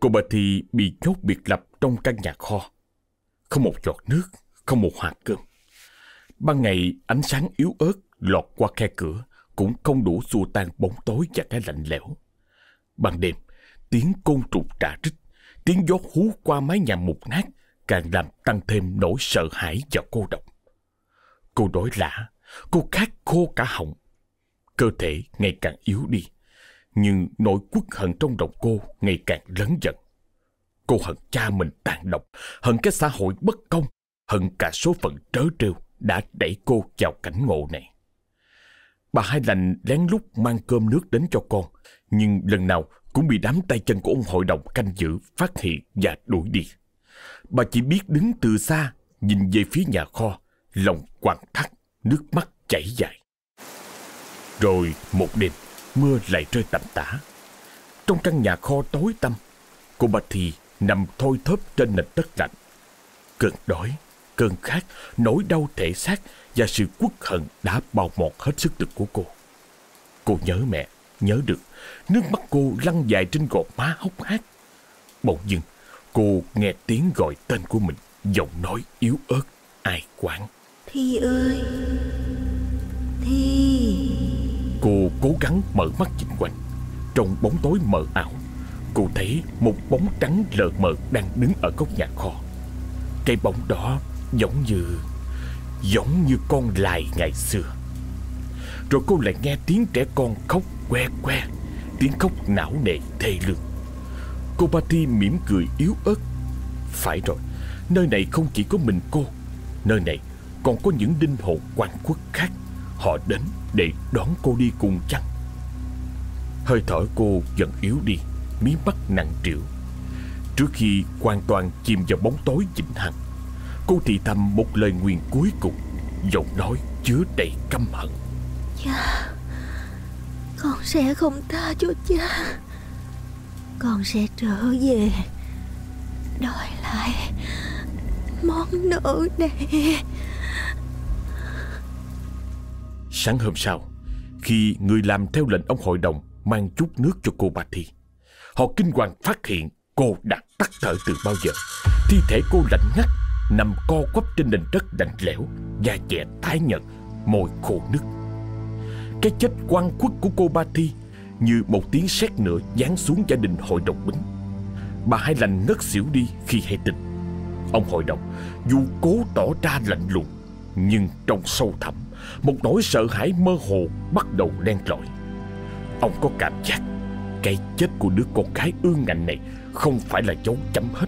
Cô bà Thi bị nhốt biệt lập trong căn nhà kho. Không một giọt nước Không một hạt cơm. Ban ngày ánh sáng yếu ớt lọt qua khe cửa cũng không đủ xua tan bóng tối và cái lạnh lẽo. Ban đêm, tiếng côn trùng trả rít, tiếng gió hú qua mái nhà mục nát càng làm tăng thêm nỗi sợ hãi và cô độc. Cô đói lạ, cô khát khô cả họng. Cơ thể ngày càng yếu đi, nhưng nỗi quất hận trong lòng cô ngày càng lớn dần. Cô hận cha mình tàn độc, hận cái xã hội bất công, hận cả số phận trớ trêu đã đẩy cô vào cảnh ngộ này. Bà Hai Lành lén lút mang cơm nước đến cho con, nhưng lần nào cũng bị đám tay chân của ông hội đồng canh giữ phát hiện và đuổi đi. Bà chỉ biết đứng từ xa, nhìn về phía nhà kho, lòng quặn thắt, nước mắt chảy dài. Rồi một đêm, mưa lại rơi tầm tã. Trong căn nhà kho tối tăm, cô bà Thì nằm thôi thớp trên nền đất lạnh. Cơn đói, cơn khát, nỗi đau thể xác và sự quất hận đã bao mọt hết sức lực của cô. Cô nhớ mẹ, nhớ được, nước mắt cô lăn dài trên gò má hốc hác. Bỗng dưng, cô nghe tiếng gọi tên của mình, giọng nói yếu ớt, ai quán.
Thi ơi, Thi...
Cô cố gắng mở mắt nhìn quanh. Trong bóng tối mờ ảo, cô thấy một bóng trắng lờ mờ đang đứng ở góc nhà kho. Cái bóng đó giống như giống như con lại ngày xưa. Rồi cô lại nghe tiếng trẻ con khóc que que, tiếng khóc não nề thê lương. Cô Patty mỉm cười yếu ớt. Phải rồi, nơi này không chỉ có mình cô, nơi này còn có những linh hồn quan quốc khác. Họ đến để đón cô đi cùng chăng? Hơi thở cô dần yếu đi, mí mắt nặng trĩu. Trước khi hoàn toàn chìm vào bóng tối vĩnh hằng Cô thì thầm một lời nguyền cuối cùng Giọng nói chứa đầy căm hận.
Cha Con sẽ không tha cho cha. Con sẽ trở về Đòi lại Món nợ này
Sáng hôm sau Khi người làm theo lệnh ông hội đồng Mang chút nước cho cô bà Thi Họ kinh hoàng phát hiện Cô đã tắt thở từ bao giờ. Thi thể cô lạnh ngắt nằm co quắp trên nền đất lạnh lẽo, da dẻ tái nhợt, môi khô nứt. Cái chết quan quất của cô Ba Thi như một tiếng sét nữa giáng xuống gia đình hội đồng bính. Bà Hai Lành ngất xỉu đi khi hay tin. Ông hội đồng dù cố tỏ ra lạnh lùng, nhưng trong sâu thẳm, một nỗi sợ hãi mơ hồ bắt đầu len lỏi. Ông có cảm giác cái chết của đứa con gái ương ngạnh này không phải là dấu chấm hết,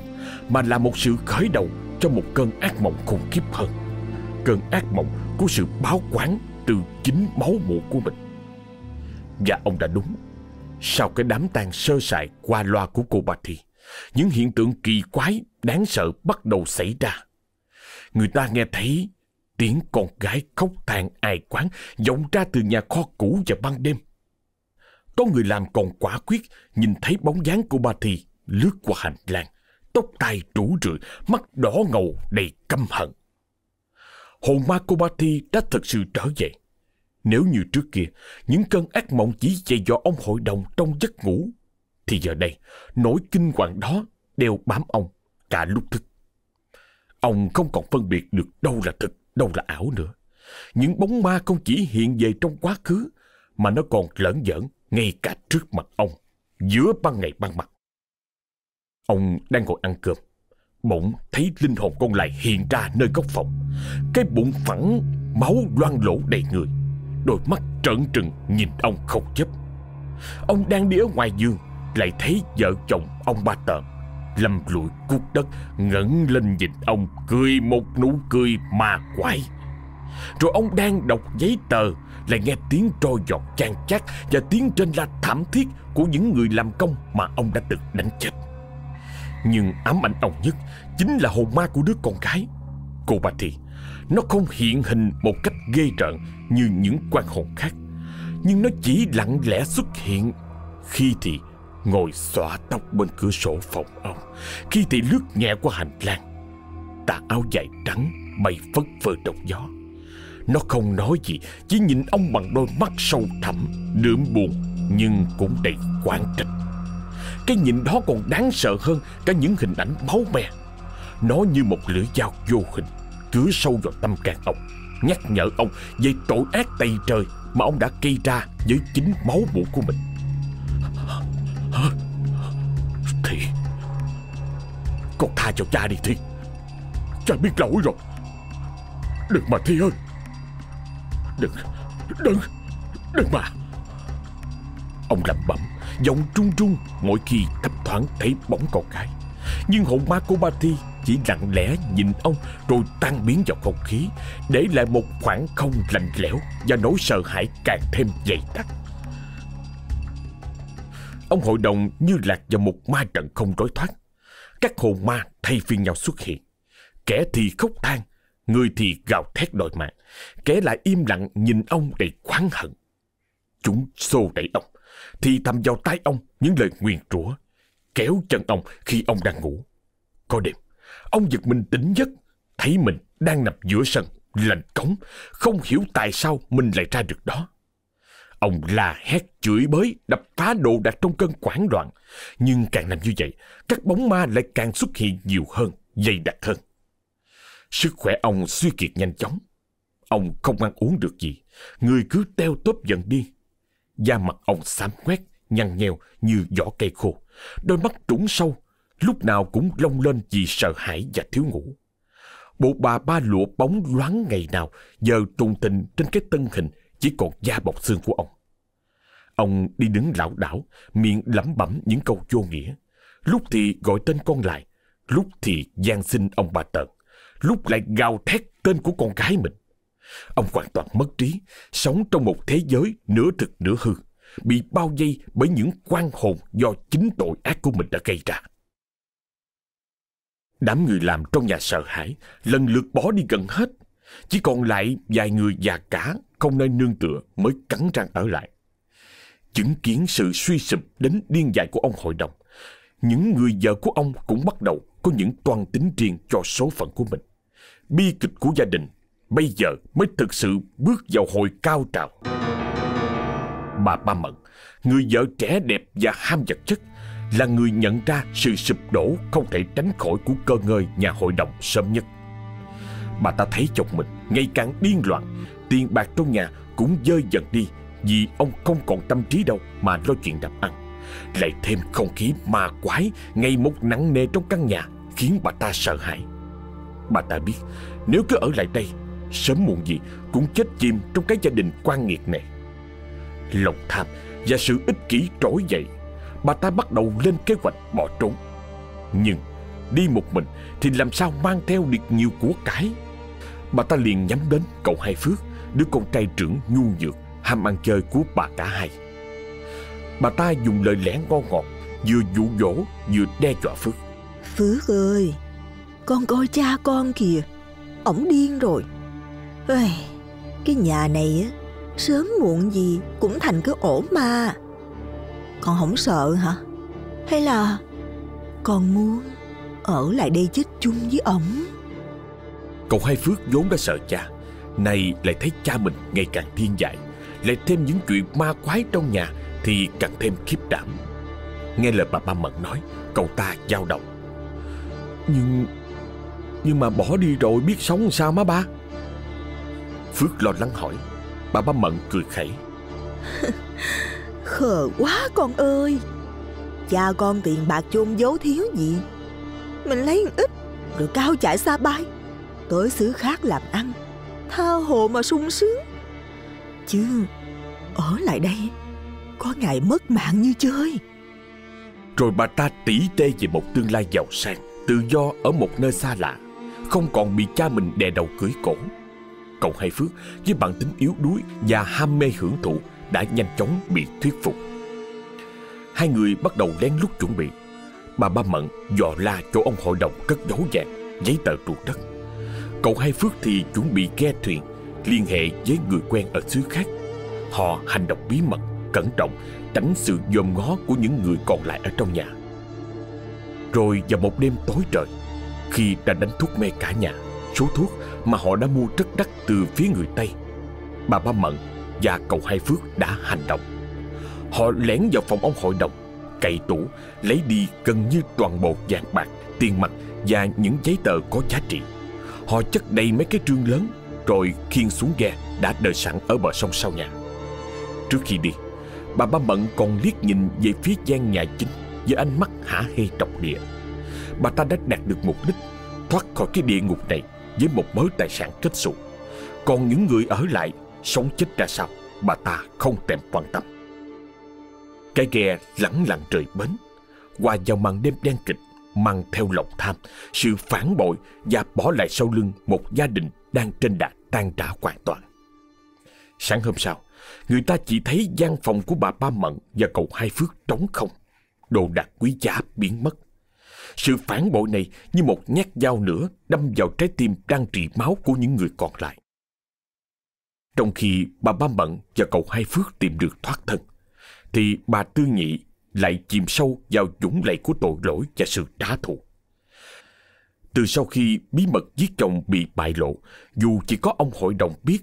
mà là một sự khởi đầu cho một cơn ác mộng khủng khiếp hơn. Cơn ác mộng của sự báo quán từ chính máu mủ của mình. Và ông đã đúng. Sau cái đám tang sơ sài qua loa của cô bà Thi, Những hiện tượng kỳ quái, đáng sợ bắt đầu xảy ra. Người ta nghe thấy tiếng con gái khóc than ai quán, vọng ra từ nhà kho cũ vào ban đêm. Có người làm còn quả quyết, nhìn thấy bóng dáng của bà thì lướt qua hành lang tóc tai rủ rượi, mắt đỏ ngầu đầy căm hận. Hồn ma cô Bati đã thật sự trở về. Nếu như trước kia, những cơn ác mộng chỉ dày dò ông hội đồng trong giấc ngủ, Thì giờ đây, nỗi kinh hoàng đó đeo bám ông cả lúc thức. Ông không còn phân biệt được đâu là thực, đâu là ảo nữa. Những bóng ma không chỉ hiện về trong quá khứ, mà nó còn lởn giỡn ngay cả trước mặt ông, giữa ban ngày ban mặt. Ông đang ngồi ăn cơm, bỗng thấy linh hồn con lại hiện ra nơi góc phòng. Cái bụng phẳng, máu loang lổ đầy người, đôi mắt trợn trừng nhìn ông không chấp. Ông đang đi ở ngoài giường, lại thấy vợ chồng ông ba tợn Lâm lụi cuốc đất ngẩng lên nhìn ông Cười một nụ cười ma quái. Rồi ông đang đọc giấy tờ Lại nghe tiếng trôi giọt chan chát Và tiếng trên la thảm thiết Của những người làm công mà ông đã được đánh chết. Nhưng ám ảnh ông nhất Chính là hồn ma của đứa con gái. Cô bà thì Nó không hiện hình một cách ghê rợn Như những quan hồn khác, Nhưng nó chỉ lặng lẽ xuất hiện. Khi thì Ngồi xõa tóc bên cửa sổ phòng ông, Khi thì lướt nhẹ qua hành lang. Tà áo dài trắng bay phất phơ trong gió. Nó không nói gì, Chỉ nhìn ông bằng đôi mắt sâu thẳm, Đượm buồn Nhưng cũng đầy quan trách. Cái nhìn đó còn đáng sợ hơn Cả những hình ảnh máu me. Nó như một lưỡi dao vô hình Cứa sâu vào tâm can ông Nhắc nhở ông về tội ác tày trời Mà ông đã gây ra với chính máu mũ của mình. Thì, Con tha cho cha đi Thi. Cha biết lỗi rồi. Đừng mà Thi ơi. Đừng Đừng Đừng mà. Ông lẩm bẩm. Giọng trung trung Mỗi khi thấp thoáng thấy bóng con gái Nhưng hồn ma của ba Thi Chỉ lặng lẽ nhìn ông Rồi tan biến vào không khí Để lại một khoảng không lạnh lẽo Và nỗi sợ hãi càng thêm dày đặc Ông hội đồng như lạc vào một ma trận không rối thoát. Các hồn ma thay phiên nhau xuất hiện. Kẻ thì khóc than, người thì gào thét đòi mạng. Kẻ lại im lặng nhìn ông đầy khoáng hận. Chúng xô đẩy ông, thì thầm vào tay ông những lời nguyền rủa, kéo chân ông khi ông đang ngủ. Có đêm, ông giật mình tỉnh giấc, thấy mình đang nằm giữa sân, lạnh cống, không hiểu tại sao mình lại ra được đó. Ông la hét chửi bới, đập phá đồ đạc trong cơn quảng loạn. Nhưng càng làm như vậy, các bóng ma lại càng xuất hiện nhiều hơn, dày đặc hơn. Sức khỏe ông suy kiệt nhanh chóng. Ông không ăn uống được gì, người cứ teo tóp dần đi. Da mặt ông xám quét, nhăn nheo như vỏ cây khô. Đôi mắt trũng sâu, lúc nào cũng lông lên vì sợ hãi và thiếu ngủ. Bộ bà ba lụa bóng loáng ngày nào giờ trùng tình trên cái tân hình chỉ còn da bọc xương của ông. Ông đi đứng lảo đảo, miệng lẩm bẩm những câu vô nghĩa. Lúc thì gọi tên con lại, lúc thì gian xin ông bà tợn, lúc lại gào thét tên của con gái mình. Ông hoàn toàn mất trí, sống trong một thế giới nửa thực nửa hư, bị bao vây bởi những quan hồn do chính tội ác của mình đã gây ra. Đám người làm trong nhà sợ hãi, lần lượt bỏ đi gần hết. Chỉ còn lại vài người già cả không nơi nương tựa mới cắn răng ở lại. Chứng kiến sự suy sụp đến điên dại của ông hội đồng, những người vợ của ông cũng bắt đầu có những toan tính riêng cho số phận của mình. Bi kịch của gia đình bây giờ mới thực sự bước vào hồi cao trào. Bà Ba Mận, người vợ trẻ đẹp và ham vật chất, là người nhận ra sự sụp đổ không thể tránh khỏi của cơ ngơi nhà hội đồng sớm nhất. Bà ta thấy chồng mình ngày càng điên loạn Tiền bạc trong nhà cũng dơi dần đi Vì ông không còn tâm trí đâu mà lo chuyện đập ăn Lại thêm không khí ma quái Ngày một nặng nề trong căn nhà Khiến bà ta sợ hãi Bà ta biết nếu cứ ở lại đây Sớm muộn gì cũng chết chìm Trong cái gia đình quan nghiệt này. Lòng tham và sự ích kỷ trỗi dậy, Bà ta bắt đầu lên kế hoạch bỏ trốn. Nhưng đi một mình Thì làm sao mang theo được nhiều của cải Bà ta liền nhắm đến cậu Hai Phước, Đứa con trai trưởng nhu nhược, Ham ăn chơi của bà cả hai. Bà ta dùng lời lẽ ngon ngọt, Vừa dụ dỗ vừa đe dọa Phước.
Phước ơi, Con coi cha con kìa, Ổng điên rồi. Ê, Cái nhà này á Sớm muộn gì cũng thành cái ổ ma. Con không sợ hả? Hay là Con muốn Ở lại đây chết chung với ổng?
Cậu Hai Phước vốn đã sợ cha Nay lại thấy cha mình ngày càng thiên dại Lại thêm những chuyện ma quái trong nhà Thì càng thêm khiếp đảm. Nghe lời bà ba Mận nói Cậu ta dao động. Nhưng Nhưng mà bỏ đi rồi biết sống sao má ba? Phước lo lắng hỏi. Bà ba Mận cười khẩy.
Khờ quá con ơi. Cha con tiền bạc chôn giấu thiếu gì? Mình lấy ít Rồi cao chạy xa bay. Tới xứ khác làm ăn Tha hồ mà sung sướng. Chứ Ở lại đây Có ngày mất mạng như chơi.
Rồi bà ta tỉ tê về một tương lai giàu sang Tự do ở một nơi xa lạ Không còn bị cha mình đè đầu cưới cổ Cậu Hai Phước với bản tính yếu đuối Và ham mê hưởng thụ Đã nhanh chóng bị thuyết phục. Hai người bắt đầu lén lút chuẩn bị. Bà Ba Mận dò la chỗ ông hội đồng cất dấu vàng, Giấy tờ ruột đất. Cậu Hai Phước thì chuẩn bị ghe thuyền, Liên hệ với người quen ở xứ khác. Họ hành động bí mật, Cẩn trọng, Tránh sự dòm ngó của những người còn lại ở trong nhà. Rồi vào một đêm tối trời, Khi đã đánh thuốc mê cả nhà, Số thuốc mà họ đã mua rất đắt từ phía người Tây. Bà Ba Mận và cậu Hai Phước đã hành động. Họ lén vào phòng ông hội đồng, Cậy tủ, Lấy đi gần như toàn bộ vàng bạc, Tiền mặt và những giấy tờ có giá trị. Họ chất đầy mấy cái trương lớn, Rồi khiêng xuống ghe Đã đợi sẵn ở bờ sông sau nhà. Trước khi đi, Bà Ba Mận còn liếc nhìn về phía gian nhà chính Với ánh mắt hả hê trọc địa. Bà ta đã đạt được mục đích Thoát khỏi cái địa ngục này với một mớ tài sản kết xù. Còn những người ở lại Sống chết ra sao, Bà ta không thèm quan tâm. Cái ghe lẳng lặng trời bến, Qua vào màn đêm đen kịch, Mang theo lòng tham, Sự phản bội Và bỏ lại sau lưng một gia đình Đang trên đà tan rã hoàn toàn. Sáng hôm sau, Người ta chỉ thấy gian phòng của bà Ba Mận Và cậu Hai Phước trống không, Đồ đạc quý giá biến mất. Sự phản bội này như một nhát dao nữa Đâm vào trái tim đang trì máu của những người còn lại Trong khi bà Ba Mận và cậu Hai Phước tìm được thoát thân Thì bà Tư Nhị lại chìm sâu vào dũng lầy của tội lỗi và sự trả thù. Từ sau khi bí mật giết chồng bị bại lộ, dù chỉ có ông hội đồng biết,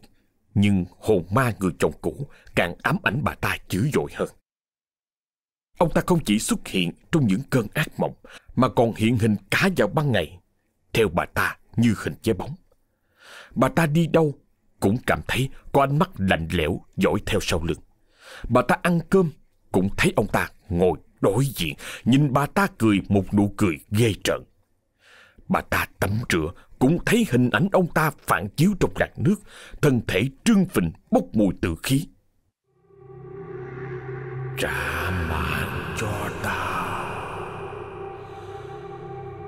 nhưng hồn ma người chồng cũ càng ám ảnh bà ta dữ dội hơn. Ông ta không chỉ xuất hiện trong những cơn ác mộng, mà còn hiện hình cả vào ban ngày, theo bà ta như hình chế bóng. Bà ta đi đâu cũng cảm thấy có ánh mắt lạnh lẽo dõi theo sau lưng. Bà ta ăn cơm cũng thấy ông ta ngồi đối diện, nhìn bà ta cười một nụ cười ghê trợn. Bà ta tắm rửa, cũng thấy hình ảnh ông ta phản chiếu trong làn nước, thân thể trương phình bốc mùi tử khí. Trả mạng cho tao.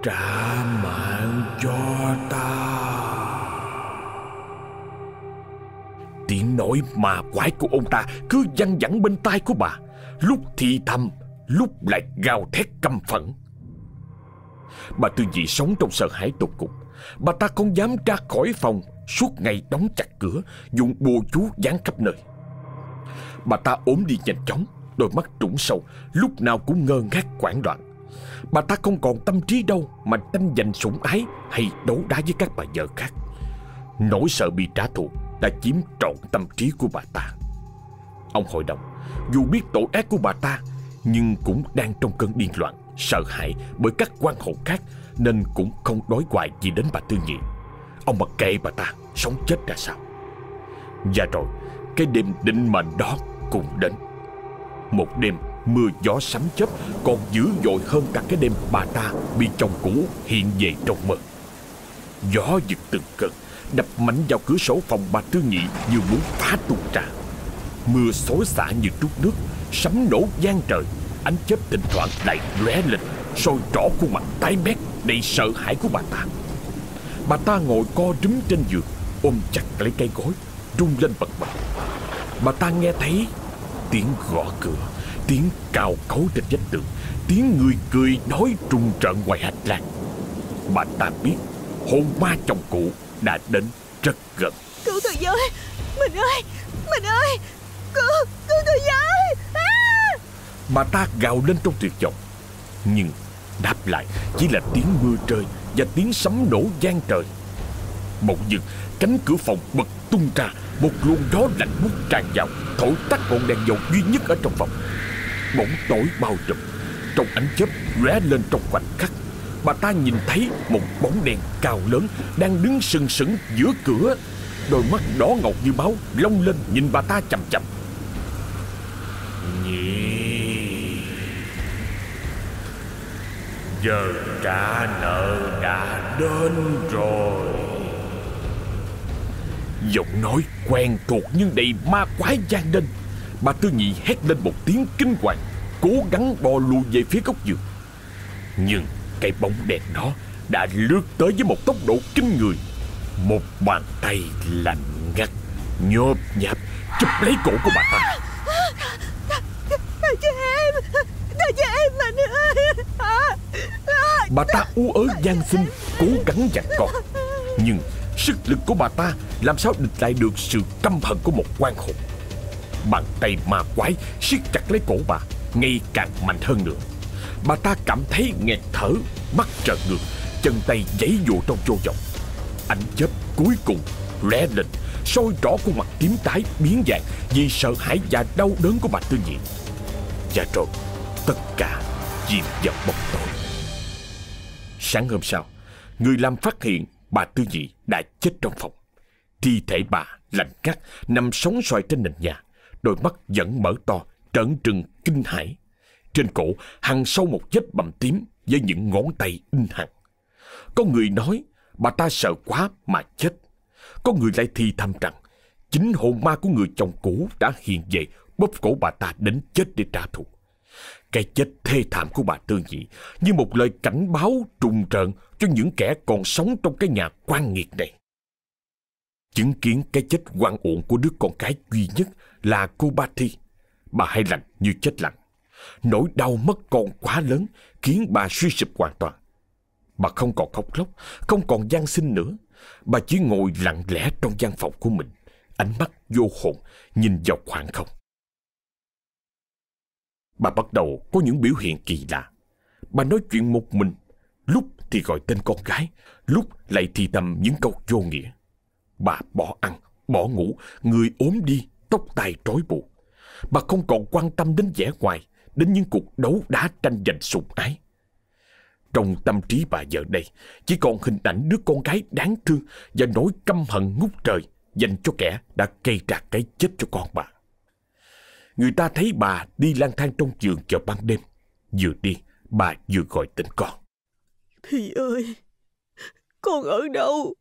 Trả mạng cho ta. Tiếng nói mà quái của ông ta cứ văng vẳng bên tai của bà lúc thì thầm, lúc lại gào thét căm phẫn. Bà Tư Dị sống trong sợ hãi tột cùng. Bà ta không dám ra khỏi phòng, suốt ngày đóng chặt cửa, dùng bùa chú dán khắp nơi. Bà ta ốm đi nhanh chóng, đôi mắt trũng sâu, lúc nào cũng ngơ ngác quảng loạn. Bà ta không còn tâm trí đâu mà tranh giành sủng ái hay đấu đá với các bà vợ khác. Nỗi sợ bị trả thù đã chiếm trọn tâm trí của bà ta. Ông hội đồng dù biết tội ác của bà ta nhưng cũng đang trong cơn điên loạn, sợ hãi bởi các quan hộ khác nên cũng không đối hoài gì đến bà Tư Nhị. Ông mặc kệ bà ta sống chết ra sao. Và rồi, cái đêm định mệnh đó cũng đến. Một đêm mưa gió sấm chớp còn dữ dội hơn cả cái đêm bà ta bị chồng cũ hiện về trong mơ. Gió giật từng cơn, đập mạnh vào cửa sổ phòng bà Tư Nhị như muốn phá tung ra. Mưa xối xả như trút nước Sấm nổ gian trời Ánh chớp thỉnh thoảng lại lóe lên soi rõ khuôn mặt tái mét Đầy sợ hãi của bà ta Bà ta ngồi co rúm trên giường Ôm chặt lấy cây gối Rung lên bật bật Bà ta nghe thấy tiếng gõ cửa Tiếng cào cấu trên vách tường Tiếng người cười nói trùng trận ngoài hành lang. Bà ta biết hồn ma chồng cũ đã đến rất gần.
Cứu tôi với! Mình ơi! Mình ơi! Cứu, cứu tôi với! À!
Bà ta gào lên trong tuyệt vọng Nhưng đáp lại chỉ là tiếng mưa rơi Và tiếng sấm nổ gian trời. Bỗng dưng cánh cửa phòng bật tung ra Một luồng gió lạnh buốt tràn vào Thổi tắt ngọn đèn dầu duy nhất ở trong phòng Bỗng tối bao trùm. Trong ánh chớp lóe lên trong khoảnh khắc Bà ta nhìn thấy một bóng đèn cao lớn Đang đứng sừng sững giữa cửa. Đôi mắt đỏ ngầu như máu Long lên nhìn bà ta chầm chầm
Nhị. Giờ trả nợ đã đến rồi.
Giọng nói quen thuộc nhưng đầy ma quái gian lên Bà Tư Nhị hét lên một tiếng kinh hoàng Cố gắng bò lùi về phía góc giường. Nhưng cái bóng đèn đó Đã lướt tới với một tốc độ kinh người. Một bàn tay lạnh ngắt Nhộp nhạp chụp lấy cổ của bà ta.
Tha cho em Tha cho em mà ơi
Bà ta ú ớ gian xin Cố gắng dặn con Nhưng sức lực của bà ta Làm sao địch lại được sự căm hận của một quan hồn Bàn tay ma quái, siết chặt lấy cổ bà, Ngày càng mạnh hơn nữa. Bà ta cảm thấy nghẹt thở, Mắt trợn ngược, Chân tay giấy dụ trong vô vọng. Ánh chớp cuối cùng lóe lên, soi rõ khuôn mặt tím tái, biến dạng Vì sợ hãi và đau đớn của bà Tư Nhị. Và rồi, tất cả chìm vào bóng tối. Sáng hôm sau, Người làm phát hiện bà Tư Nhị đã chết trong phòng. Thi thể bà lạnh cắt Nằm sóng xoài trên nền nhà. Đôi mắt vẫn mở to, Trợn trừng, kinh hãi. Trên cổ hằn sâu một vết bầm tím Với những ngón tay in hằn Có người nói, Bà ta sợ quá mà chết. Có người lại thì thầm rằng, Chính hồn ma của người chồng cũ đã hiện về, Bóp cổ bà ta đến chết để trả thù. Cái chết thê thảm của bà Tư Nhị như một lời cảnh báo trùng trợn cho những kẻ còn sống trong cái nhà quan nghiệt này. Chứng kiến cái chết quan uổng của đứa con cái duy nhất là cô Ba Thi. Bà hay lạnh như chết lặng. Nỗi đau mất con quá lớn khiến bà suy sụp hoàn toàn. Bà không còn khóc lóc, không còn gian sinh nữa. Bà chỉ ngồi lặng lẽ trong gian phòng của mình, ánh mắt vô hồn, nhìn vào khoảng không. Bà bắt đầu có những biểu hiện kỳ lạ. Bà nói chuyện một mình, lúc thì gọi tên con gái, lúc lại thì thầm những câu vô nghĩa. Bà bỏ ăn, bỏ ngủ, người ốm đi, tóc tai rối bù, Bà không còn quan tâm đến vẻ ngoài, đến những cuộc đấu đá tranh giành sủng ái. Trong tâm trí bà giờ đây, chỉ còn hình ảnh đứa con gái đáng thương và nỗi căm hận ngút trời dành cho kẻ đã gây ra cái chết cho con bà. Người ta thấy bà đi lang thang trong giường vào ban đêm. Vừa đi, bà vừa gọi tên con.
Thì ơi, con ở đâu?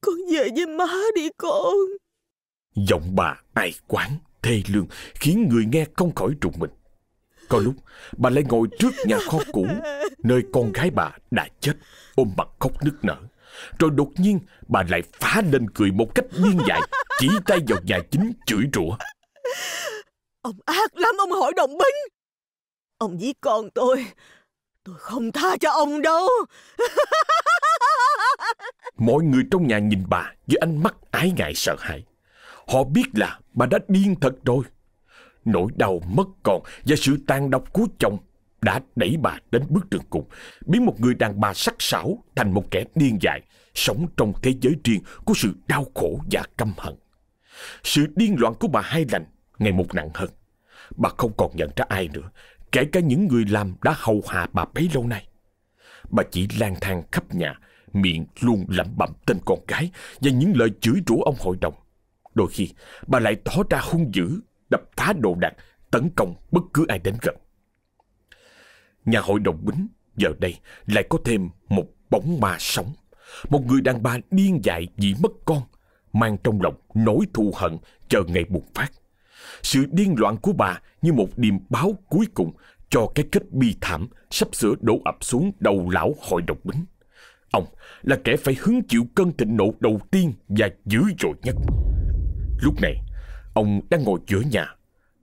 Con về với má đi con.
Giọng bà ai quán, thê lương, khiến người nghe không khỏi trùng mình. Có lúc, bà lại ngồi trước nhà kho cũ, nơi con gái bà đã chết, ôm mặt khóc nức nở. Rồi đột nhiên, bà lại phá lên cười một cách điên dại, chỉ tay vào nhà chính chửi rủa.
Ông ác lắm ông hội đồng binh. Ông giết con tôi. Tôi không tha cho ông đâu.
Mọi người trong nhà nhìn bà với ánh mắt ái ngại sợ hãi. Họ biết là bà đã điên thật rồi. Nỗi đau mất con và sự tàn độc của chồng đã đẩy bà đến bước đường cùng, biến một người đàn bà sắc sảo thành một kẻ điên dại, sống trong thế giới riêng của sự đau khổ và căm hận. Sự điên loạn của bà hai lành ngày một nặng hơn. Bà không còn nhận ra ai nữa, kể cả những người làm đã hầu hạ bà bấy lâu nay. Bà chỉ lang thang khắp nhà, miệng luôn lẩm bẩm tên con gái và những lời chửi rủa ông hội đồng. Đôi khi, bà lại tỏ ra hung dữ, đập phá đồ đạc, tấn công bất cứ ai đến gần. Nhà hội đồng bính giờ đây lại có thêm một bóng ma sống. Một người đàn bà điên dại vì mất con, mang trong lòng nỗi thù hận chờ ngày bùng phát. Sự điên loạn của bà như một điềm báo cuối cùng cho cái kết bi thảm sắp sửa đổ ập xuống đầu lão hội đồng bính. Ông là kẻ phải hứng chịu cơn thịnh nộ đầu tiên và dữ dội nhất. Lúc này, ông đang ngồi giữa nhà.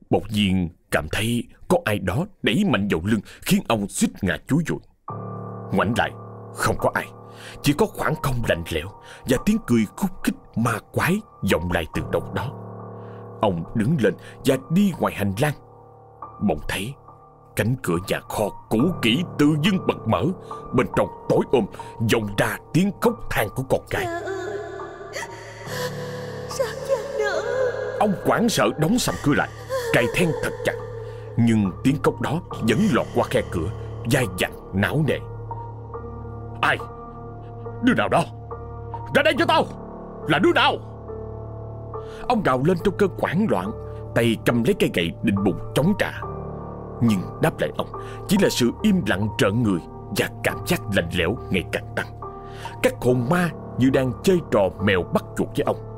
Bỗng nhiên cảm thấy có ai đó đẩy mạnh vào lưng khiến ông suýt ngã chúi dụi. Ngoảnh lại, không có ai. Chỉ có khoảng không lạnh lẽo và tiếng cười khúc khích ma quái vọng lại từ đâu đó. Ông đứng lên và đi ngoài hành lang Bỗng thấy Cánh cửa nhà kho cũ kỹ tự dưng bật mở Bên trong tối ôm vọng ra tiếng khóc than của con gái Ông quảng sợ đóng sầm cửa lại, Cài then thật chặt. Nhưng tiếng cốc đó vẫn lọt qua khe cửa, Dai dẳng, não nề. Ai? Đứa nào đó? Ra đây cho tao! Là đứa nào? Ông gào lên trong cơn hoảng loạn, Tay cầm lấy cây gậy định bụng chống trả. Nhưng đáp lại ông, Chỉ là sự im lặng trợn người Và cảm giác lạnh lẽo ngày càng tăng. Các hồn ma như đang chơi trò mèo bắt chuột với ông.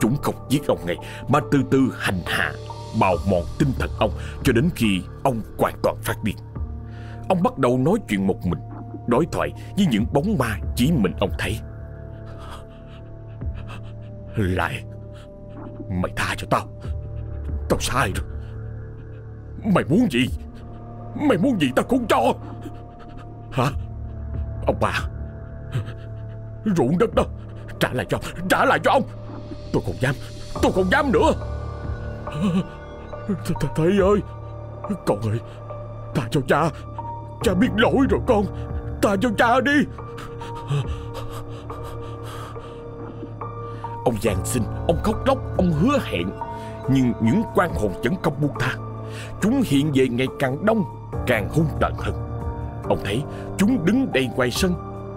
Chúng không giết ông ngay, Mà từ từ hành hạ, Bào mòn tinh thần ông, Cho đến khi ông hoàn toàn phát điên. Ông bắt đầu nói chuyện một mình, Đối thoại với những bóng ma chỉ mình ông thấy. Lại, Mày tha cho tao. Tao sai rồi. Mày muốn gì? Mày muốn gì tao cũng cho. Hả? Ông bà, Ruộng đất đó, Trả lại cho, Trả lại cho ông. Tôi còn dám. Tôi còn dám nữa. Th Thầy ơi. Con ơi Tha cho cha. Cha biết lỗi rồi con. Tha cho cha đi. Ông giang xin, Ông khóc lóc, Ông hứa hẹn. Nhưng những quan hồn vẫn không buông tha. Chúng hiện về ngày càng đông, Càng hung tợn hơn. Ông thấy chúng đứng đầy ngoài sân,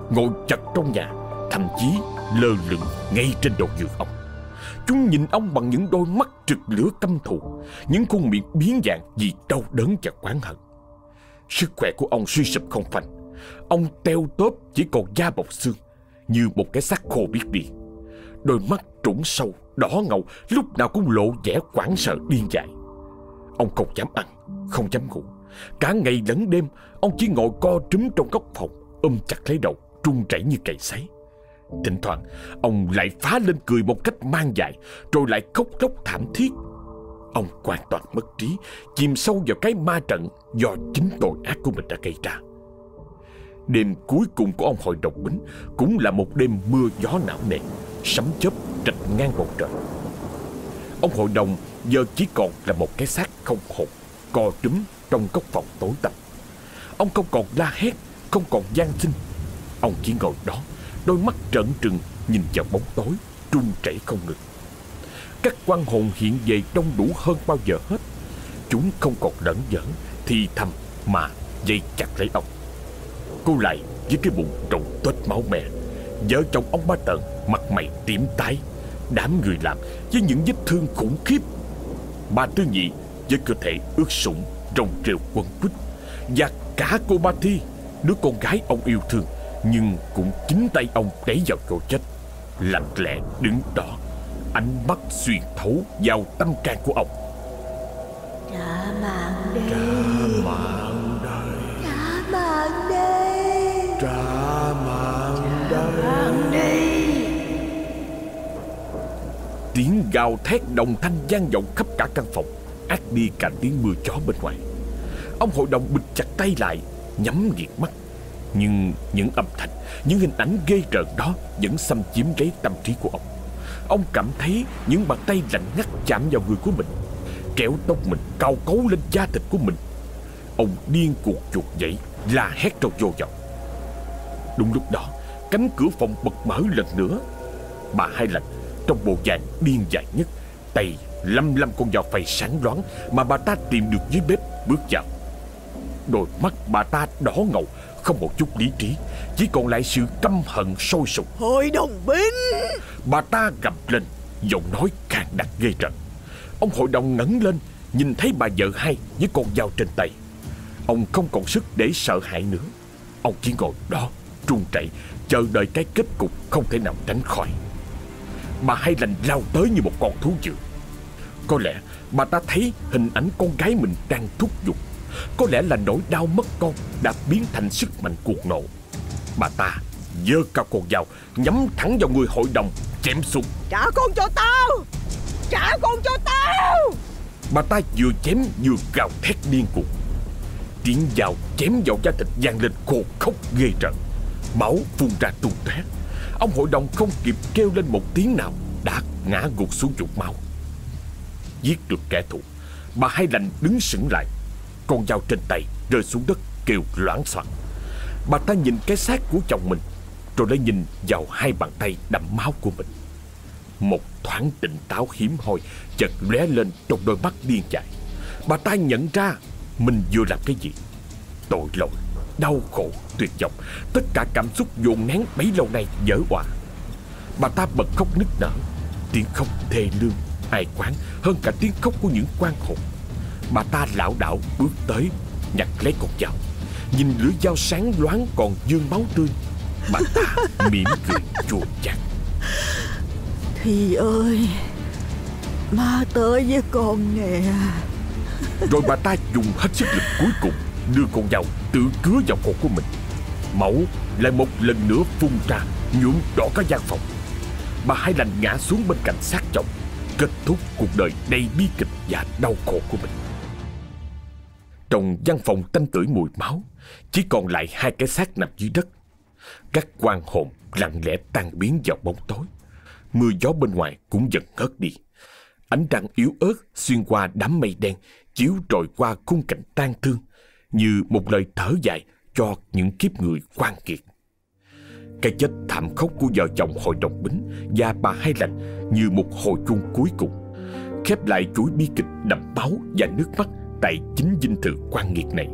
Ngồi chật trong nhà, Thậm chí lơ lửng ngay trên đầu giường ông. Chúng nhìn ông bằng những đôi mắt trực lửa căm thù Những khuôn miệng biến dạng vì đau đớn và oán hận. Sức khỏe của ông suy sụp không phanh. Ông teo tóp chỉ còn da bọc xương Như một cái xác khô biết đi. Đôi mắt trũng sâu, đỏ ngầu Lúc nào cũng lộ vẻ quảng sợ điên dại. Ông không dám ăn, không dám ngủ. Cả ngày lẫn đêm Ông chỉ ngồi co trúm trong góc phòng Ôm chặt lấy đầu, trung chảy như cày sấy. Thỉnh thoảng, Ông lại phá lên cười một cách mang dại Rồi lại khóc lóc thảm thiết. Ông hoàn toàn mất trí, Chìm sâu vào cái ma trận Do chính tội ác của mình đã gây ra. Đêm cuối cùng của ông hội đồng bính Cũng là một đêm mưa gió não nề, Sấm chớp trạch ngang bầu trời. Ông hội đồng giờ chỉ còn là một cái xác không hồn Co trúm trong góc phòng tối tăm. Ông không còn la hét, Không còn gian sinh. Ông chỉ ngồi đó Đôi mắt trợn trừng, nhìn vào bóng tối Trung chảy không ngừng. Các quan hồn hiện về đông đủ hơn bao giờ hết. Chúng không còn lẫn giỡn Thì thầm mà dây chặt lấy ông. Cô lại với cái bụng trồng tết máu me. Vợ chồng ông ba tợn Mặt mày tím tái. Đám người làm với những vết thương khủng khiếp. Bà Tư Nhị với cơ thể ướt sũng, Rồng rêu quấn quýt. Và cả cô Ba Thi, Đứa con gái ông yêu thương nhưng cũng chính tay ông đẩy vào chỗ chết. Lặng lẽ đứng đó Ánh mắt xuyên thấu vào tâm can của ông.
Trả mạng đi.
Trả mạng đây.
Trả mạng đi.
Trả mạng đây
Mạng đi.
Tiếng gào thét đồng thanh vang vọng khắp cả căn phòng Át đi cả tiếng mưa chó bên ngoài. Ông hội đồng bịt chặt tay lại Nhắm nghiệt mắt nhưng những âm thanh, Những hình ảnh ghê rợn đó Vẫn xâm chiếm lấy tâm trí của ông. Ông cảm thấy những bàn tay lạnh ngắt chạm vào người của mình, Kéo tóc mình cao cấu lên da thịt của mình. Ông điên cuồng chuột dậy, La hét trong vô vọng Đúng lúc đó, Cánh cửa phòng bật mở lần nữa. Bà Hai lạch trong bộ dạng điên dại nhất, Tay lăm lăm con dao phay sáng loáng Mà bà ta tìm được dưới bếp bước vào. Đôi mắt bà ta đỏ ngầu không một chút lý trí Chỉ còn lại sự căm hận sôi sục.
Hội đồng binh
Bà ta gầm lên Giọng nói càng đặc ghê rợn. Ông hội đồng ngẩng lên Nhìn thấy bà vợ hai với con dao trên tay. Ông không còn sức để sợ hãi nữa. Ông chỉ ngồi đó Trung chạy Chờ đợi cái kết cục không thể nào tránh khỏi. Bà hai lành lao tới như một con thú dữ. Có lẽ bà ta thấy hình ảnh con gái mình đang thúc giục Có lẽ là nỗi đau mất con đã biến thành sức mạnh cuồng nộ. Bà ta giơ cao con dao Nhắm thẳng vào người hội đồng Chém xuống.
Trả con cho tao! Trả con cho tao!
Bà ta vừa chém vừa gào thét điên cuồng. Tiếng dao chém vào da thịt vang lên khô khốc ghê rợn. Máu phun ra tung tóe. Ông hội đồng không kịp kêu lên một tiếng nào Đã ngã gục xuống vũng máu. Giết được kẻ thù Bà hai lành đứng sững lại con dao trên tay rơi xuống đất kêu loãng xoảng Bà ta nhìn cái xác của chồng mình Rồi lại nhìn vào hai bàn tay đẫm máu của mình. Một thoáng tỉnh táo hiếm hoi Chợt lóe lên trong đôi mắt điên dại. Bà ta nhận ra mình vừa làm cái gì. Tội lỗi, đau khổ, tuyệt vọng Tất cả cảm xúc dồn nén bấy lâu nay dở hòa. Bà ta bật khóc nức nở Tiếng khóc thê lương, ai quán Hơn cả tiếng khóc của những quan hồn. Bà ta lão đảo bước tới Nhặt lấy con dao. Nhìn lưỡi dao sáng loáng còn dương máu tươi Bà ta mỉm cười chua chát.
Thì ơi Ma tới với con nè.
Rồi bà ta dùng hết sức lực cuối cùng Đưa con dao tự cứa vào cổ của mình. Máu lại một lần nữa phun ra nhuộm đỏ cả gian phòng. Bà Hai Lành ngã xuống bên cạnh xác chồng Kết thúc cuộc đời đầy bi kịch và đau khổ của mình trong văn phòng tanh tưởi mùi máu, Chỉ còn lại hai cái xác nằm dưới đất. Các quan hồn lặng lẽ tan biến vào bóng tối. Mưa gió bên ngoài cũng dần ngớt đi. Ánh trăng yếu ớt xuyên qua đám mây đen, Chiếu rọi qua khung cảnh tan thương, Như một lời thở dài cho những kiếp người quan kiệt. Cái chết thảm khốc của vợ chồng hội đồng bính Và bà Hai Lành như một hồi chuông cuối cùng, Khép lại chuỗi bi kịch đậm máu và nước mắt Tại chính dinh thự quan nghiệt này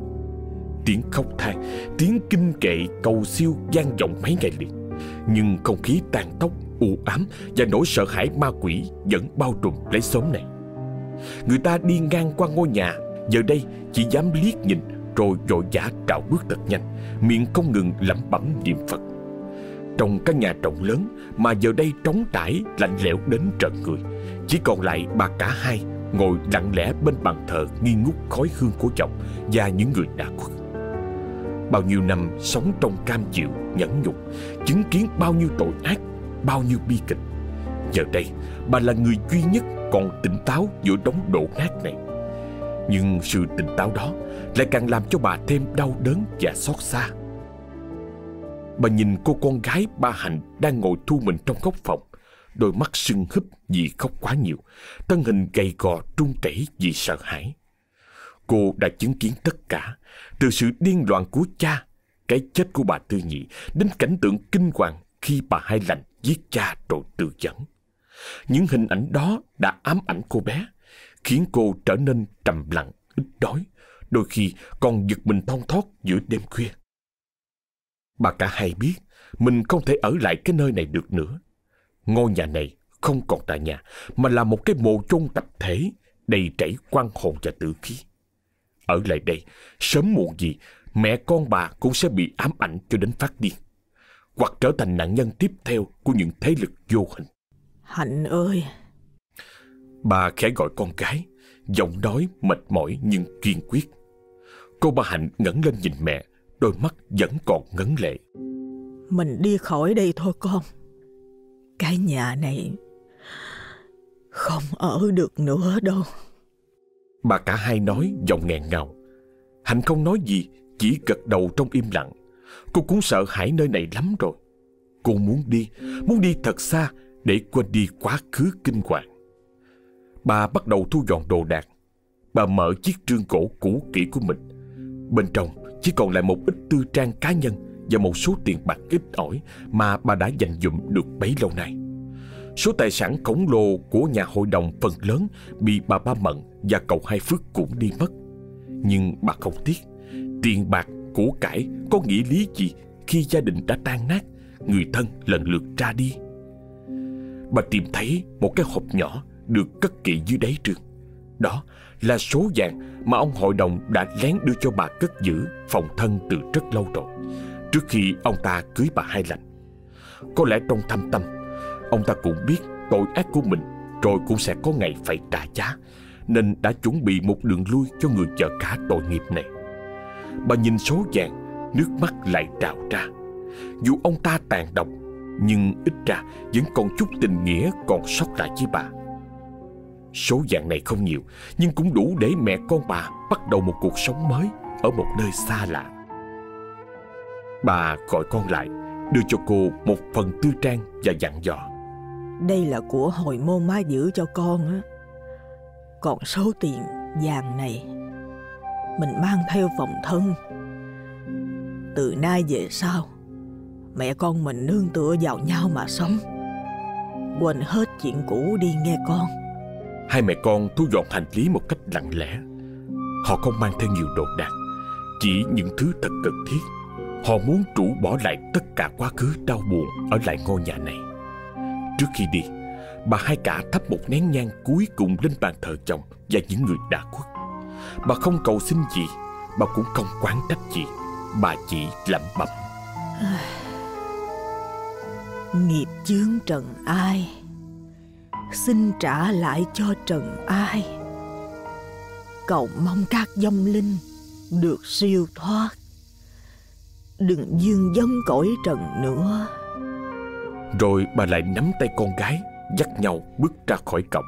Tiếng khóc than, tiếng kinh kệ cầu siêu gian vọng mấy ngày liền Nhưng không khí tàn tóc u ám và nỗi sợ hãi ma quỷ vẫn bao trùm lấy xóm này. Người ta đi ngang qua ngôi nhà, giờ đây chỉ dám liếc nhìn rồi vội vã trào bước thật nhanh, miệng không ngừng lẩm bẩm niệm Phật. Trong căn nhà rộng lớn mà giờ đây trống trải lạnh lẽo đến trợn người, chỉ còn lại bà cả hai ngồi lặng lẽ bên bàn thờ nghi ngút khói hương của chồng và những người đã khuất. Bao nhiêu năm sống trong cam chịu, nhẫn nhục, chứng kiến bao nhiêu tội ác bao nhiêu bi kịch. Giờ đây bà là người duy nhất còn tỉnh táo giữa đống đổ nát này. Nhưng sự tỉnh táo đó lại càng làm cho bà thêm đau đớn và xót xa. Bà nhìn cô con gái ba Hạnh đang ngồi thu mình trong góc phòng Đôi mắt sưng húp vì khóc quá nhiều Thân hình gầy gò trung chảy vì sợ hãi Cô đã chứng kiến tất cả Từ sự điên loạn của cha Cái chết của bà Tư Nhị Đến cảnh tượng kinh hoàng khi bà Hai Lành giết cha rồi tự dẫn. Những hình ảnh đó đã ám ảnh cô bé, khiến cô trở nên trầm lặng, ít đói, đôi khi còn giật mình thong thót giữa đêm khuya. Bà cả hai biết mình không thể ở lại cái nơi này được nữa. Ngôi nhà này không còn là nhà, mà là một cái mộ chôn tập thể đầy chảy quan hồn và tử khí. Ở lại đây, sớm muộn gì, mẹ con bà cũng sẽ bị ám ảnh cho đến phát điên hoặc trở thành nạn nhân tiếp theo của những thế lực vô hình.
Hạnh ơi!
Bà khẽ gọi con gái, giọng nói mệt mỏi nhưng kiên quyết. Cô bà Hạnh ngẩng lên nhìn mẹ, đôi mắt vẫn còn ngấn lệ.
Mình đi khỏi đây thôi con. Cái nhà này không ở được nữa đâu.
Bà cả hai nói giọng nghẹn ngào. Hạnh không nói gì, chỉ gật đầu trong im lặng. Cô cũng sợ hãi nơi này lắm rồi Cô muốn đi Muốn đi thật xa Để quên đi quá khứ kinh hoàng Bà bắt đầu thu dọn đồ đạc Bà mở chiếc trương cổ cũ kỹ của mình Bên trong chỉ còn lại một ít tư trang cá nhân Và một số tiền bạc ít ỏi Mà bà đã dành dụm được bấy lâu nay Số tài sản khổng lồ của nhà hội đồng phần lớn Bị bà Ba Mận và cậu Hai Phước cũng đi mất Nhưng bà không tiếc Tiền bạc của cải có nghĩa lý gì khi gia đình đã tan nát, người thân lần lượt ra đi. Bà tìm thấy một cái hộp nhỏ được cất kỹ dưới đáy trường. Đó là số vàng mà ông hội đồng đã lén đưa cho bà cất giữ phòng thân từ rất lâu rồi, trước khi ông ta cưới bà Hai Lành. Có lẽ trong thâm tâm, ông ta cũng biết tội ác của mình rồi cũng sẽ có ngày phải trả giá, nên đã chuẩn bị một đường lui cho người vợ cả tội nghiệp này. Bà nhìn số vàng Nước mắt lại trào ra. Dù ông ta tàn độc Nhưng ít ra vẫn còn chút tình nghĩa còn sót lại với bà. Số vàng này không nhiều Nhưng cũng đủ để mẹ con bà Bắt đầu một cuộc sống mới Ở một nơi xa lạ. Bà gọi con lại Đưa cho cô một phần tư trang và dặn dò.
Đây là của hồi môn má giữ cho con á. Còn số tiền vàng này, Mình mang theo phòng thân. Từ nay về sau, Mẹ con mình nương tựa vào nhau mà sống. Quên hết chuyện cũ đi nghe con.
Hai mẹ con thu dọn hành lý một cách lặng lẽ. Họ không mang theo nhiều đồ đạc, Chỉ những thứ thật cần thiết. Họ muốn trụ bỏ lại tất cả quá khứ đau buồn Ở lại ngôi nhà này. Trước khi đi, Bà hai cả thắp một nén nhang cuối cùng lên bàn thờ chồng Và những người đã khuất. Bà không cầu xin gì, Bà cũng không quán trách gì, Bà chỉ lẩm bẩm.
Nghiệp chướng trần ai? Xin trả lại cho trần ai? Cầu mong các dông linh Được siêu thoát. Đừng dương dông cõi trần nữa.
Rồi bà lại nắm tay con gái, Dắt nhau bước ra khỏi cổng.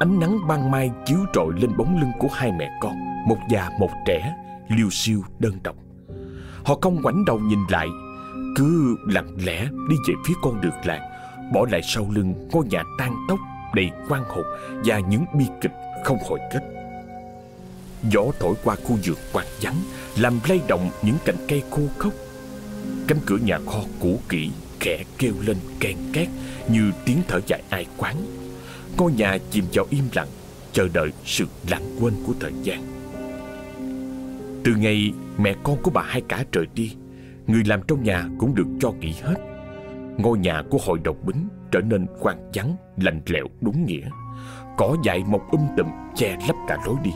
Ánh nắng ban mai chiếu rọi lên bóng lưng của hai mẹ con, Một già, một trẻ, Liêu siêu, đơn độc. Họ không ngoảnh đầu nhìn lại, Cứ lặng lẽ đi về phía con đường làng, Bỏ lại sau lưng ngôi nhà tan tóc, Đầy quan hồn Và những bi kịch không hồi kết. Gió thổi qua khu vườn quạt vắng, Làm lay động những cành cây khô khốc. Cánh cửa nhà kho cũ kỹ Khẽ kêu lên kèn két Như tiếng thở dài ai quán. Ngôi nhà chìm vào im lặng Chờ đợi sự lãng quên của thời gian. Từ ngày mẹ con của bà hai cả trời đi Người làm trong nhà cũng được cho nghỉ hết. Ngôi nhà của hội đồng bính trở nên quang vắng, lạnh lẽo đúng nghĩa. Cỏ dại mọc um tùm che lấp cả lối đi.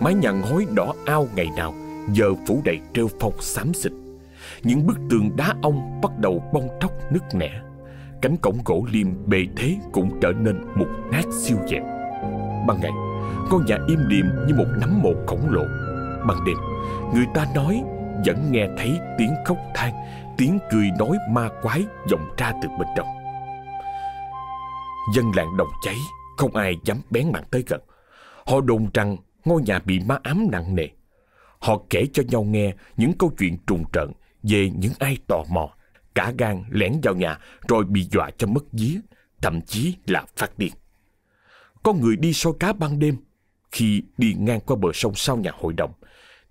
Mái nhà ngói đỏ ao ngày nào Giờ phủ đầy treo phong xám xịt. Những bức tường đá ong bắt đầu bong tróc nứt nẻ. Cánh cổng gỗ liêm bề thế cũng trở nên mục nát siêu dẹp. Ban ngày Ngôi nhà im điềm như một nắm mộ khổng lồ. Ban đêm, Người ta nói vẫn nghe thấy tiếng khóc than, Tiếng cười nói ma quái vọng ra từ bên trong. Dân làng đồng cháy, Không ai dám bén mảng tới gần. Họ đồn rằng ngôi nhà bị ma ám nặng nề. Họ kể cho nhau nghe những câu chuyện trùng trợn về những ai tò mò, Cả gan lẻn vào nhà Rồi bị dọa cho mất vía Thậm chí là phát điên. Có người đi soi cá ban đêm, Khi đi ngang qua bờ sông sau nhà hội đồng,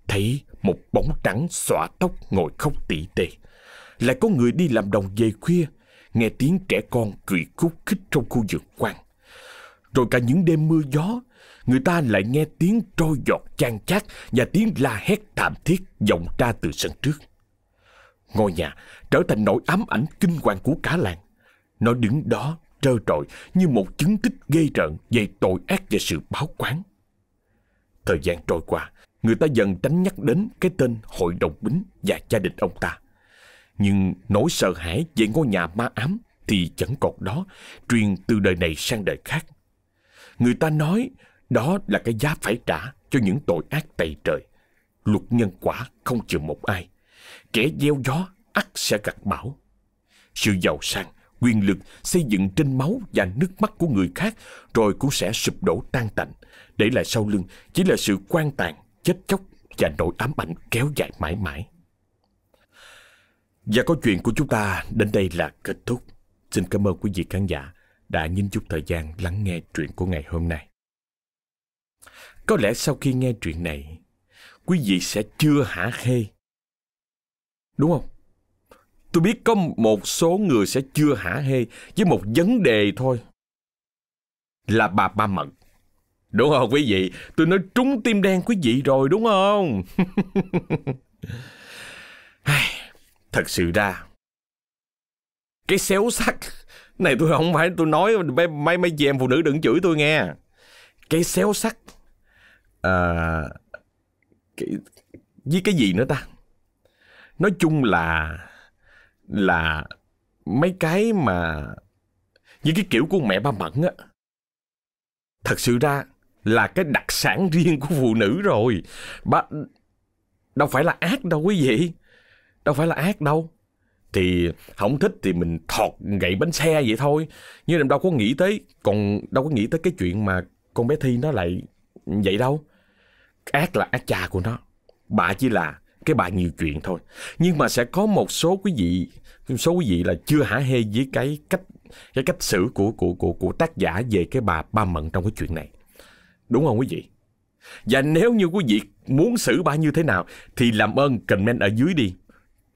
Thấy một bóng trắng xõa tóc ngồi khóc tỉ tê. Lại có người đi làm đồng về khuya, Nghe tiếng trẻ con cười khúc khích trong khu vườn quan Rồi cả những đêm mưa gió, Người ta lại nghe tiếng trôi giọt chan chát Và tiếng la hét thảm thiết vọng ra từ sân trước. Ngôi nhà trở thành nỗi ám ảnh kinh hoàng của cả làng Nó đứng đó trơ trọi như một chứng tích ghê rợn về tội ác và sự báo quán Thời gian trôi qua người ta dần tránh nhắc đến cái tên hội đồng bính và gia đình ông ta. Nhưng nỗi sợ hãi về ngôi nhà ma ám thì chẳng còn đó, truyền từ đời này sang đời khác. Người ta nói đó là cái giá phải trả cho những tội ác tày trời. Luật nhân quả không chừa một ai. Kẻ gieo gió ắt sẽ gặt bão. Sự giàu sang, quyền lực xây dựng trên máu và nước mắt của người khác rồi cũng sẽ sụp đổ tan tành, để lại sau lưng chỉ là sự quan tàn chết chóc và nỗi ám ảnh kéo dài mãi mãi. Và câu chuyện của chúng ta đến đây là kết thúc. Xin cảm ơn quý vị khán giả đã nhìn chút thời gian lắng nghe chuyện của ngày hôm nay. Có lẽ sau khi nghe chuyện này, quý vị sẽ chưa hả hê. Đúng không? Tôi biết có một số người sẽ chưa hả hê với một vấn đề thôi. Là bà Ba Mận. Đúng không quý vị? Tôi nói trúng tim đen quý vị rồi đúng không? Thật sự ra Cái xéo sắc Này tôi không phải tôi nói Mấy mấy chị em phụ nữ đừng chửi tôi nghe Cái xéo sắc à, cái, Với cái gì nữa ta Nói chung là Là Mấy cái mà Như cái kiểu của mẹ ba Mận á Thật sự ra là cái đặc sản riêng của phụ nữ rồi. ba đâu phải là ác đâu quý vị. Đâu phải là ác đâu. Thì không thích thì mình thọt gậy bánh xe vậy thôi. Nhưng em đâu có nghĩ tới, còn đâu có nghĩ tới cái chuyện mà con bé Thi nó lại vậy đâu. Ác là ác cha của nó. Bà chỉ là cái bà nhiều chuyện thôi. Nhưng mà sẽ có một số quý vị, số quý vị là chưa hả hê với cái cách cái cách xử của của của của tác giả về cái bà ba mận trong cái chuyện này. Đúng không quý vị? Và nếu như quý vị muốn xử bà như thế nào thì làm ơn comment ở dưới đi.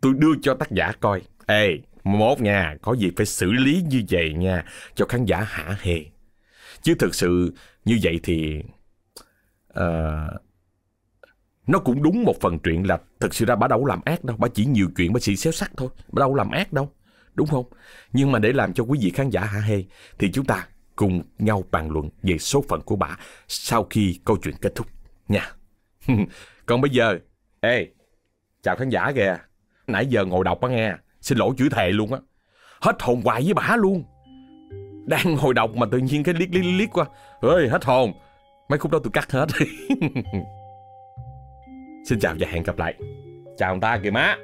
Tôi đưa cho tác giả coi. Ê, một nha, có gì phải xử lý như vậy nha, cho khán giả hả hề. Chứ thực sự như vậy thì uh, Nó cũng đúng một phần chuyện là Thực sự ra bà đâu làm ác đâu, Bà chỉ nhiều chuyện, bà chỉ xéo sắc thôi. Bà đâu làm ác đâu, Đúng không? Nhưng mà để làm cho quý vị khán giả hả hê, Thì chúng ta cùng nhau bàn luận Về số phận của bà Sau khi câu chuyện kết thúc Nha. Còn bây giờ, Ê, Chào khán giả kìa. Nãy giờ ngồi đọc á nghe, Xin lỗi chữ thề luôn á. Hết hồn hoài với bà luôn. Đang ngồi đọc mà tự nhiên cái liếc liếc liếc qua. Ơi hết hồn. Mấy khúc đó tôi cắt hết. Xin chào và hẹn gặp lại. Chào ông ta kìa má.